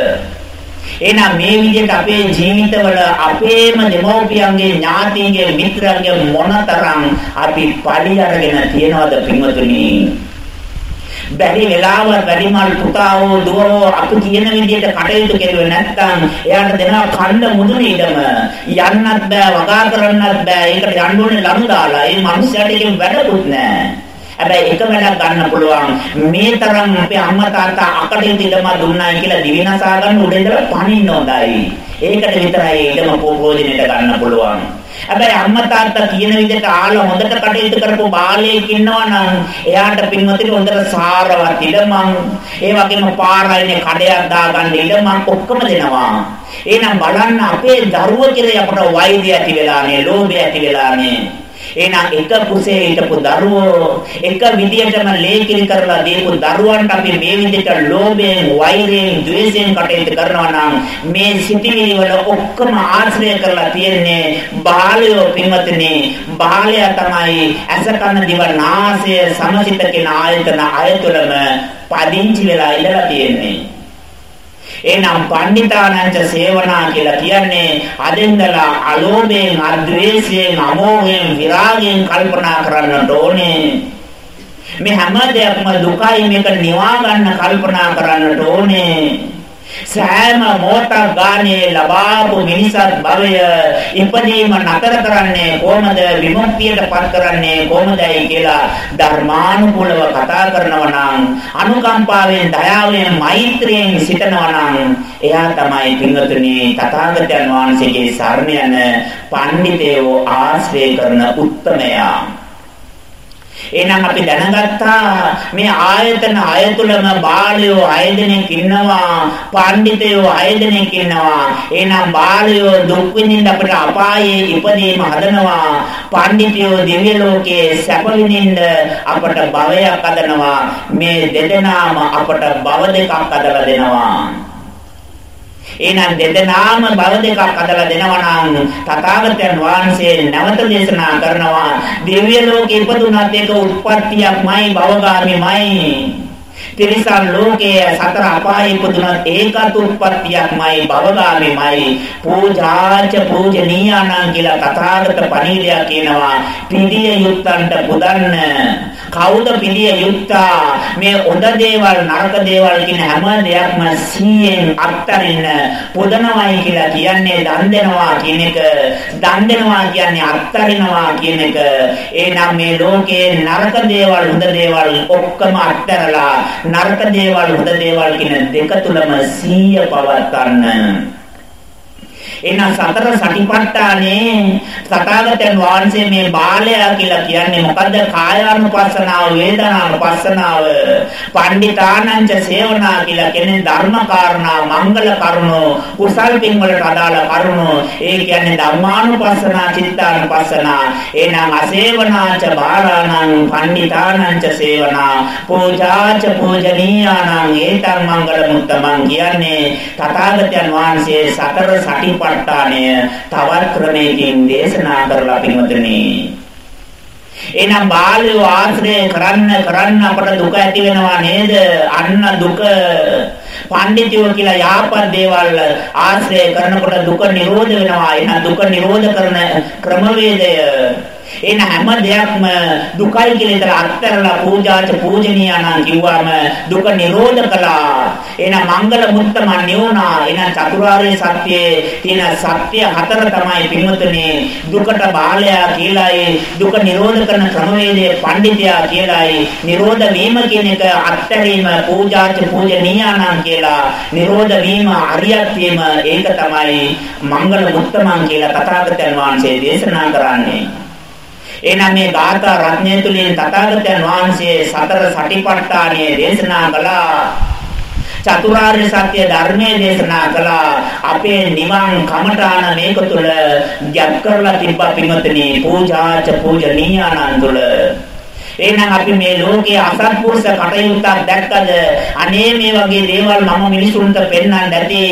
එහෙනම් මේ විදිහට අපේ ජීවිතවල අපේම දෙමෝපියන්ගේ ඥාතීන්ගේ මිත්‍රයන්ගේ මොනතරම් අපි පඩි අරගෙන තියනවද පින්වතුනි බැරි වෙලාව වැඩිමල් පුතාවෝ දුවෝ අපි කියන විදිහට කටයුතු කෙරුවේ නැත්නම් එයාට දෙනවා කන්න මුදුන ඉඩම. යන්නත් බෑ වගා කරන්නත් බෑ. ඒකට යන්න ඕනේ ලනු දාලා. ඒ මිනිස්යාට එකෙන් වැඩකුත් නැහැ හැබැයි එක වැඩක් ගන්න පුළුවන්. මේ තරම් අපේ අම්මා තාත්තා අකටින් ඉඩම දුන්නායි කියලා දිවිනසා ගන්න උඩ ඉඳලා පණින්න හොඳයි. ඒකට විතරයි ඉඩම පෝපෝදිනේට ගන්න පුළුවන්. හැබැයි අම්මා තාත්තා කියන විදිහට ආල හොඳට කටයුතු කරපු බාලයෙක් ඉන්නවා නම් එයාට පින්වතුනි හොඳට සාරවත් ඉඩමන් ඒ වගේම පාරයිනේ කඩයක් දාගන්න ඉඩමන් ඔක්කොම දෙනවා. එහෙනම් බලන්න අපේ දරුවෝ කියලා අපට වෛද්‍ය ඇති වෙලානේ, ලෝභය ඇති වෙලානේ. එහෙනම් එක කුසේ හිටපු දරුවෝ එක විදියටම ලේකිරි කරලා දීපු දරුවන්ට අපි මේ විදිහට ලෝභයෙන්, වෛරයෙන්, ද්වේෂයෙන් කටයුතු කරනවා නම් මේ සිටිවිලි වල ඔක්කොම ආශ්‍රය කරලා තියෙන්නේ බාලයෝ පින්වත්නි. බාලයා තමයි ඇස කන දිව නාසය සමසිත කියන ආයතන අයතුලම පදිංචි වෙලා ඉඳලා තියෙන්නේ. එහෙනම් පණ්ඩිතානංච සේවනා කියලා කියන්නේ අදින්දලා අලෝභයෙන්, අද්වේෂයෙන්, අමෝහයෙන්, විරාගයෙන් කල්පනා කරන්නට ඕනේ. මේ හැම දෙයක්ම දුකයි මේක නිවා ගන්න කල්පනා කරන්නට ඕනේ. සෑම මොහොතක් ගානේ ලබාපු මිනිසත් භවය ඉපදීම නතර කරන්නේ කොහොමද? විමුක්තියටපත් කරන්නේ කොහොමදයි කියලා ධර්මානුකූලව කතා කරනවා නම් අනුකම්පාවෙන් දයාවෙන් මෛත්‍රියෙන් සිතනවා නම් එයා තමයි පින්වතුනි තථාගතයන් වහන්සේගේ සරණ යන පඬිතේව ආශ්‍රය කරන උත්තමයා. එහෙනම් අපි දැනගත්තා මේ ආයතන අයතුලම බාලයෝ අය දෙනෙක් ඉන්නවා පඬිතයෝ අය දෙනෙක් ඉන්නවා. එහෙනම් බාලයෝ දුක් විඳින්න අපිට අපායේ ඉපදීම හදනවා. පඬිතයෝ දිව්‍ය ලෝකයේ සැප විඳින්න අපට භවයක් හදනවා. මේ දෙදෙනාම අපට භව දෙකක් හදලා දෙනවා. එහෙනම් දෙදෙනාම බව දෙකක් අදලා දෙනවා නම් තථාගතයන් වහන්සේ නැවත දේශනා කරනවා දිව්‍ය ලෝකෙ ඉපදුනත් ඒක උත්පත්තියක්මයි භවගාමීමයි. තිරිසන් ලෝකයේ සතර අපායේ ඉපදුනත් ඒකත් උත්පත්තියක්මයි භවගාමීමයි. පූජාච පූජනීයානම් කියලා තථාගත පණිවිඩය කියනවා. පිළිය යුත්තන්ට පුදන්න. කවුද පිළිය යුත්තා? මේ හොඳ දේවල් නරක දේවල් කියන හැම දෙයක්ම සීයෙන් අත්තරින්න පුදනවයි කියලා කියන්නේ දන් දෙනවා කියන එක. දන් දෙනවා කියන්නේ අත්තරිනවා කියන එක. එනම් මේ ලෝකේ නරක දේවල් හොඳ දේවල් ඔක්කොම අත්තරලා නරක දේවල් හොඳ දේවල් කියන දෙක තුලම සීය පවත්වන්න. එහෙනම් සතර සටිපට්ඨානේ සතාගතයන් වහන්සේ මේ බාලය කියලා කියන්නේ මොකද්ද? කායානුපස්සනාව, වේදනානුපස්සනාව, පණ්ඩිතානංච සේවනා කියලා කියන්නේ ධර්ම කාරණා, මංගල කරුණෝ, කුසල් පින් වලට අදාළ කරුණෝ. ඒ කියන්නේ ධර්මානුපස්සනා, චිත්තානුපස්සනා. එහෙනම් අසේවනාච බාලාණං පණ්ඩිතානංච සේවනා, පූජාච පූජනීයාණං ඒතං මංගල මුත්තමන් කියන්නේ තථාගතයන් වහන්සේ සතර සටිපට්ඨානය තවත් ක්‍රමයකින් දේශනා කරලා පින්වතුනි එනම් බාලය ආශ්‍රය කරන්න කරන්න අපට දුක ඇති වෙනවා නේද? අන්න දුක. පඬිතුව කියලා යාපත් දේවල් ආශ්‍රය කරනකොට දුක නිරෝධ වෙනවා. එන දුක නිරෝධ කරන ක්‍රමවේදය එන හැම දෙයක්ම දුකයි කියලා ඉතල අත්තරලා පූජාච පූජනීයනම් කිව්වම දුක නිරෝධ කළා. එන මංගල මුත්තම නියුණා. එන චතුරාර්ය සත්‍යයේ තියෙන සත්‍ය හතර තමයි පින්වතුනි දුකට බාලයා කියලායි දුක නිරෝධ කරන ක්‍රමවේදය පඬිතියා කියලායි නිරෝධ වීම කියන එක අත්හැරීම පූජාච පූජනීයනම් කියලා නිරෝධ වීම අරියත් වීම ඒක තමයි මංගල මුත්තමන් කියලා තථාගතයන් වහන්සේ දේශනා කරන්නේ. එහෙනම් මේ ගාථා රත්නය තුලින් තථාගතයන් වහන්සේ සතර සටිපට්ඨානයේ දේශනා කළා. චතුරාර්ය සත්‍ය ධර්මයේ දේශනා කළා. අපේ නිවන් කමඨාන මේක තුල ජප් කරලා තිබ්බා පින්වත්නි පූජාච පූජනීයානන් තුල. එහෙනම් අපි මේ ලෝකයේ අසත්පුරුෂ කටයුත්තක් දැක්කද අනේ මේ වගේ දේවල් මම මිනිසුන්ට පෙන්වන්න ඇති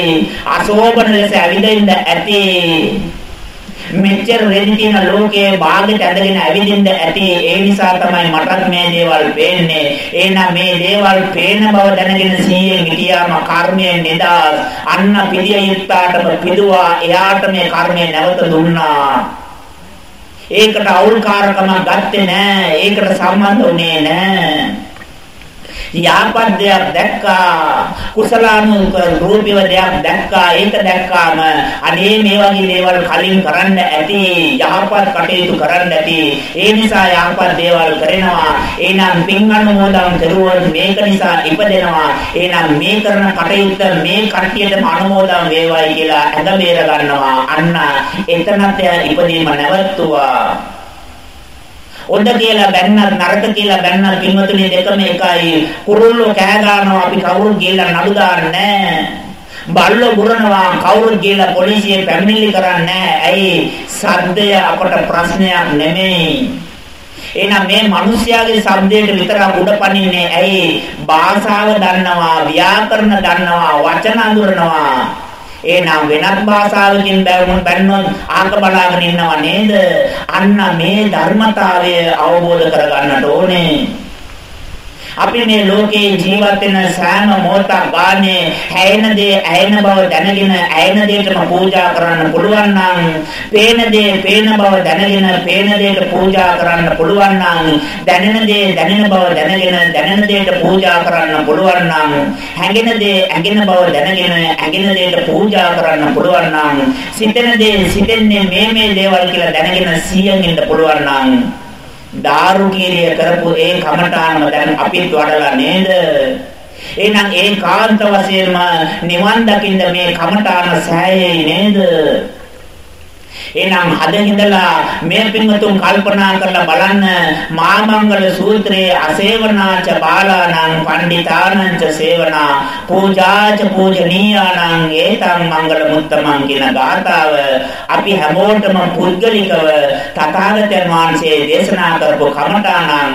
අශෝභන ලෙස ඇවිදින්න ඇති මෙච්චර රෙදි තියෙන ලෝකයේ භාගෙට ඇදගෙන ඇවිදින්න ඇති ඒ නිසා තමයි මටත් මේ දේවල් පේන්නේ. එහෙනම් මේ දේවල් පේන බව දැනගෙන සීයෙන් හිටියාම කර්මයෙන් නිදාස් අන්න පිළිය යුක්තාටම පිදුවා. එයාට මේ කර්මය නැවත දුන්නා. ඒකට අවුල්කාරකම ගත්තේ නෑ. ඒකට සම්බන්ධ වුණේ නෑ. යාපත් දෙයක් දැක්කා. කුසලානුක රූපීව දෙයක් දැක්කා. ඒක දැක්කාම අනේ මේ වගේ දේවල් කලින් කරන්න ඇති. යහපත් කටයුතු කරන්න ඇති. ඒ නිසා යහපත් දේවල් කරනවා. එහෙනම් පින් අනුමෝදන් කරුවොත් මේක නිසා ඉපදෙනවා. එහෙනම් මේ කරන කටයුත්ත මේ කට්ටියටම අනුමෝදන් වේවායි කියලා ඇඟ බේර ගන්නවා අන්න එතනත් ඉපදීම නැවතුවා හොඳ කියලා බැන්නත් නරක කියලා බැන්නත් පින්වතුනි දෙකම එකයි. කුරුල්ලෝ කෑ ගන්නවා අපි කවුරුත් ගිහලා නඩු දාන්නේ බල්ලෝ ගුරනවා කවුරුත් ගිහලා පොලිසියේ පැමිණිලි කරන්නේ ඇයි? සද්දය අපට ප්‍රශ්නයක් නෙමෙයි. එහෙනම් මේ මිනිස්යාගේ શબ્දයට විතරක් උඩ පනින්නේ ඇයි? භාෂාව දන්නවා, ව්‍යාකරණ දන්නවා, වචන අඳුරනවා. එහෙනම් වෙනත් භාෂාවකින් බැලුනොත් බැලුනොත් ආක බලාගෙන ඉන්නව නේද? අන්න මේ ධර්මතාවය අවබෝධ කරගන්නට ඕනේ. අපි මේ ලෝකේ ජීවත් වෙන සෑම මොහොතක් ගානේ හැයෙන දේ ඇයෙන බව දැනගෙන ඇයෙන දේටම පූජා කරන්න පුළුවන් නම් පේන දේ පේන බව දැනගෙන පේන දේට පූජා කරන්න පුළුවන් නම් දැනෙන දේ දැනෙන බව දැනගෙන දැනෙන දේට පූජා කරන්න පුළුවන් නම් හැඟෙන දේ හැඟෙන බව දැනගෙන හැඟෙන දේට පූජා කරන්න පුළුවන් නම් සිතෙන දේ සිතෙන්නේ මේ මේ දේවල් කියලා දැනගෙන සිහියෙන් ඉන්න පුළුවන් නම් දාරුකීරිය කරපු ඒ කමඨානම දැන් අපිත් වඩලා නේද? එහෙනම් ඒකාන්ත වශයෙන්ම නිවන් දකින්න මේ කමඨාන සෑයෙයි නේද? එහෙනම් හදින්දලා මේ පින්වතුන් කල්පනා කරලා බලන්න මාමංගල සූත්‍රයේ අසේවනාච බාලාණං පණ්ඩිතානංච සේවනා පූජාච පූජනීයාණං ඒතං මංගල මුත්තමං කියන ගාථාව අපි හැමෝටම පුද්ගලිකව තථාගතයන් වහන්සේ දේශනා කරපු කමඨාණං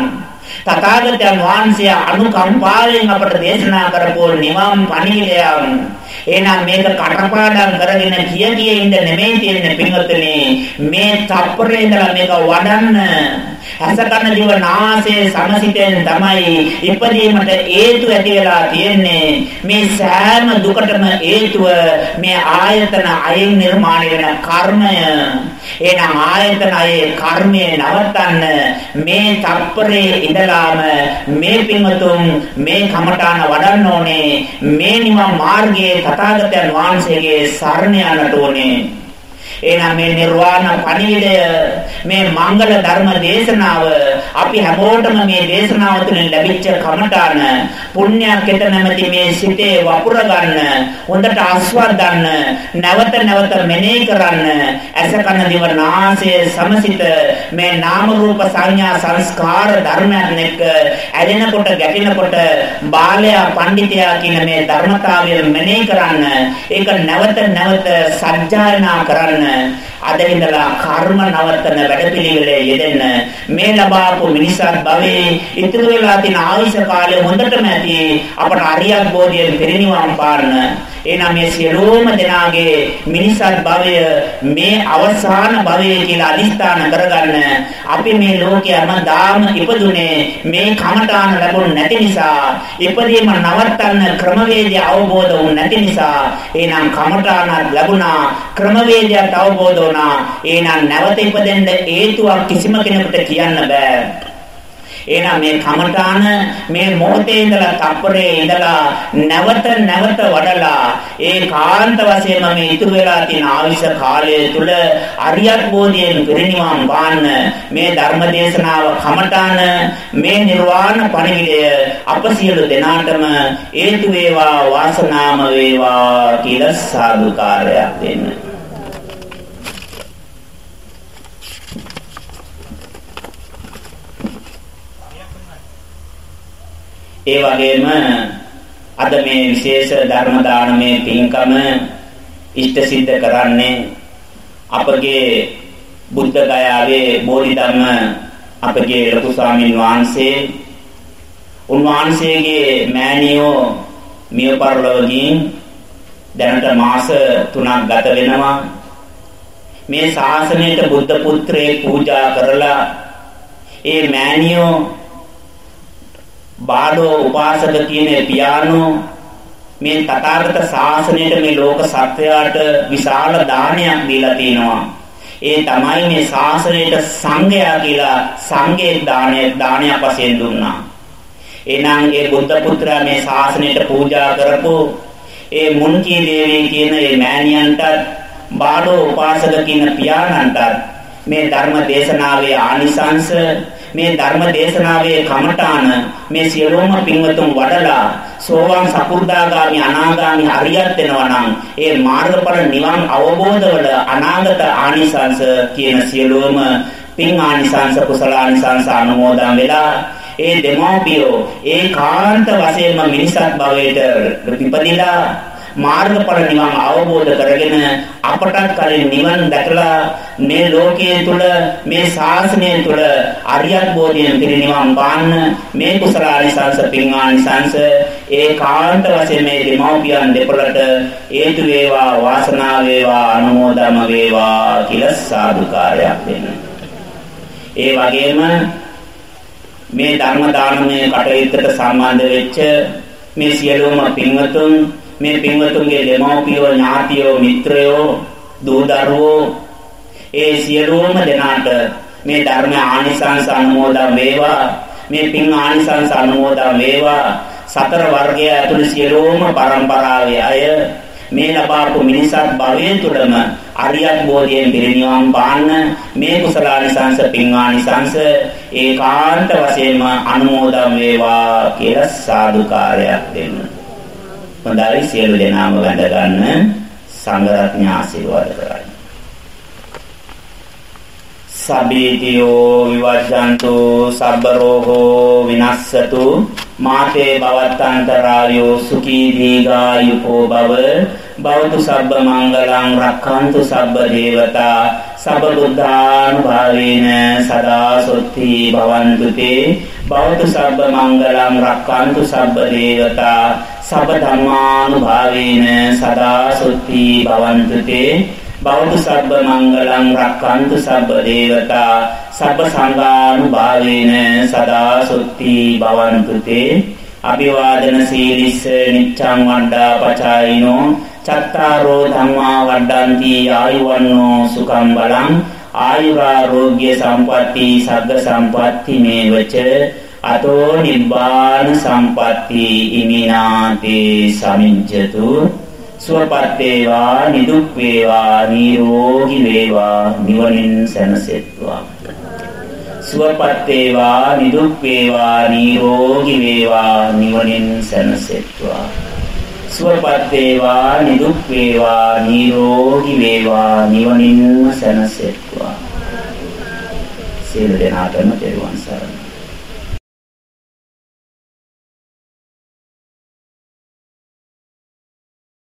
තථාගතයන් වහන්සේ අනුකම්පාවෙන් අපට දේශනා කරපු නිවන් පණිවිඩයන් එහෙනම් මේක කටපාඩම් කරගෙන කිය කිය ඉන්න නෙමෙයි තියෙන්නේ පින්වත්නි. මේ තප්පරේ ඉඳලා මේක වඩන්න අසකන ජීව නාසයේ සමසිතෙන් තමයි ඉපදීමට හේතු ඇති වෙලා තියෙන්නේ. මේ සෑම දුකටම හේතුව මේ ආයතන අයින් නිර්මාණය වෙන කර්මය. එහෙනම් ආයතන අයේ කර්මය නවත්තන්න මේ තප්පරේ ඉඳලාම මේ පින්වතුන් මේ කමඨාන වඩන්න ඕනේ. මේ නිවන් මාර්ගයේ තථාගතයන් වහන්සේගේ සරණ යන්නට ඕනේ. එහෙනම් මේ නිර්වාණ පණිවිඩය මේ මංගල ධර්ම දේශනාව අපි හැමෝටම මේ දේශනාව තුළින් ලැබිච්ච කමඨාන පුණ්‍යයක් එත නැමැති මේ සිතේ වපුර ගන්න හොඳට ආස්වාදන්න නැවත නැවත මෙනෙහි කරන්න ඇස කන දිව නාසය සමසිත මේ නාම රූප සංඥා සංස්කාර ධර්මයන් එක්ක ඇලෙනකොට ගැටෙනකොට බාලයා පඬිතයා කියන මේ ධර්මතාවය මෙනෙහි කරන්න ඒක නැවත නැවත සත්‍යයනා කරන්න අද ඉඳලා කර්ම නවත්තන වැඩපිළිවෙලේ යෙදෙන්න මේ ලබාපු මිනිසත් භවයේ ඉතුරු වෙලා තියෙන ආයුෂ කාලය හොඳටම ඇති අපට අරියත් බෝධියෙන් පිරිනිවන් පාන්න එනම් මේ සියලුම දෙනාගේ මිනිසත් භවය මේ අවසාන භවය කියලා අදිස්ථාන කරගන්න අපි මේ ලෝකයේම දාම ඉපදුනේ මේ කමඨාන ලැබුණ නැති නිසා ඉපදීම නවත්තන්න ක්‍රමවේදය අවබෝධ වුනේ නැති නිසා එනම් කමඨාන ලැබුණා ක්‍රමවේදයට අවබෝධ වුණා. එනම් නැවත ඉපදෙන්න හේතුවක් කිසිම කෙනෙකුට කියන්න බෑ. එහෙනම් මේ කමඨාන මේ මොහොතේ ඉඳලා තප්පරේ ඉඳලා නැවත නැවත වඩලා ඒ කාන්ත වශයෙන්ම මේ ඉතුරු වෙලා තියෙන ආවිස කාලය තුල අරියත් බෝධියෙන් පිරිනිවන් පාන්න මේ ධර්ම දේශනාව කමඨාන මේ නිර්වාණ පණිවිඩය අප සියලු දෙනාටම හේතු වේවා වාසනාම වේවා කියලා සාදුකාරයක් දෙන්න. ඒ වගේම අද මේ විශේෂ ධර්ම දානමය පින්කම ඉෂ්ට සිද්ධ කරන්නේ අපගේ බුද්ධ ගයාවේ බෝධිධර්ම අපගේ ලොකු ස්වාමීන් වහන්සේ. උන්වහන්සේගේ මෑණියෝ මිය පරලොවකින් දැනට මාස 3ක් ගත වෙනවා. මේ ශාසනයට බුද්ධ පුත්‍රයෙක් පූජා කරලා ඒ මෑණියෝ බාඩෝ උපාසක කියන පියානෝ මේ තථාගත ශාසනයට මේ ලෝක සත්වයාට විශාල දානයක් දීලා තිනවා. ඒ තමයි මේ ශාසනයට සංඝයා කියලා සංඝේ දානය දානයක් වශයෙන් දුන්නා. එනං ඒ බුද්ධ පුත්‍රයා මේ ශාසනයට පූජා කරපු ඒ මුන්කී දේවී කියන ඒ මෑණියන්ටත් බාඩෝ උපාසක කියන පියාණන්ටත් මේ ධර්ම දේශනාවේ ආනිසංශ මේ ධර්ම දේශනාවේ කමඨාන මේ සියලුම පින්වතුන් වඩලා සෝවාන් සකු르දාගාමි අනාගාමි හරියට වෙනවා නම් ඒ මාර්ගඵල නිවන් අවබෝධවල අනාගත ආනිසංස කියන සියලුම පින් ආනිසංස කුසල ආනිසංස අනුමෝදන් වෙලා ඒ දෙමෝපියෝ ඒකාන්ත වශයෙන්ම මිනිසත් භවයට ප්‍රතිපදිලා මාර්ගඵල නිවන් අවබෝධ කරගෙන අපටත් කලින් නිවන් දැකලා මේ ලෝකයේ තුල මේ ශාසනය තුල අරියත් බෝධියෙන් පිරිනිවන් පාන්න මේ කුසලානිසංස පින්ආනිසංස ඒකාන්ත වශයෙන් මේ දෙමෝපියන් දෙපළට හේතු වේවා වාසනාව වේවා අනුමෝදම වේවා කියලා සාදුකාරයක් දෙන්න. ඒ වගේම මේ ධර්ම දානමය කටයුත්තට සම්බන්ධ වෙච්ච මේ සියලුම පින්වතුන් මේ පින්වතුන්ගේ දෙමව්පියෝ ඥාතියෝ මිත්‍රයෝ දූ දරුවෝ ඒ සියලුම දෙනාට මේ ධර්ම ආනිසංස අනුමෝදන් වේවා මේ පින් ආනිසංස අනුමෝදන් වේවා සතර වර්ගය ඇතුළු සියලුම පරම්පරාවේ අය මේ ලබාපු මිනිසත් භවයේ තුලම අරියත් බෝධියෙන් පිරිනිවන් පාන්න මේ කුසලානිසංස පින්ආනිසංස ඒකාන්ත වශයෙන්ම අනුමෝදන් වේවා කියලා සාදුකාරයක් දෙන්න. හොඳයි සියලු දෙනාම වැඳ ගන්න සංඝරත්න ආශිර්වාද කරයි. සබීතියෝ විවර්ජන්තු සබ්බ රෝගෝ විනස්සතු මාතේ භවත්තන්තරායෝ සුඛී දීඝායුකෝ භව භවතු සබ්බ මංගලං රක්ඛන්තු සබ්බ දේවතා සබ්බ බුද්ධානුභාවේන සදා සොත්ති භවන්තු තේ භවතු සබ්බ මංගලං රක්ඛන්තු සබ්බ දේවතා සබ්බ ධම්මානුභාවේන සදා සොත්ති භවන්තු තේ. භවතු සබ්බ මංගලං රක්ඛන්තු සබ්බ දේවතා. සබ්බ සංඝානුභාවේන සදා සොත්ති භවන්තු තේ. අභිවාදන සීලිස්ස නිච්ඡං වණ්ඩා පචායිනෝ. චත්තාරෝ ධම්මා වඩ්ඩಂತಿ ආයුවන්නෝ සුඛං බලං. ආයුරාෝග්‍ය සම්පatti සග්ග සම්පatti මේවච. අතෝ නිබ්බාන සම්පatti ඉමිනාතේ සමිඤ්ජතු සුවපත් වේවා නිදුක් වේවා නිරෝගී වේවා නිවනින් සැනසෙත්වා. සුවපත් වේවා නිදුක් වේවා නිරෝගී වේවා නිවනින් සැනසෙත්වා. සුවපත් වේවා නිදුක් වේවා නිරෝගී වේවා නිවනින් සැනසෙත්වා. සියලු දෙනාටම තෙරුවන් සරණයි.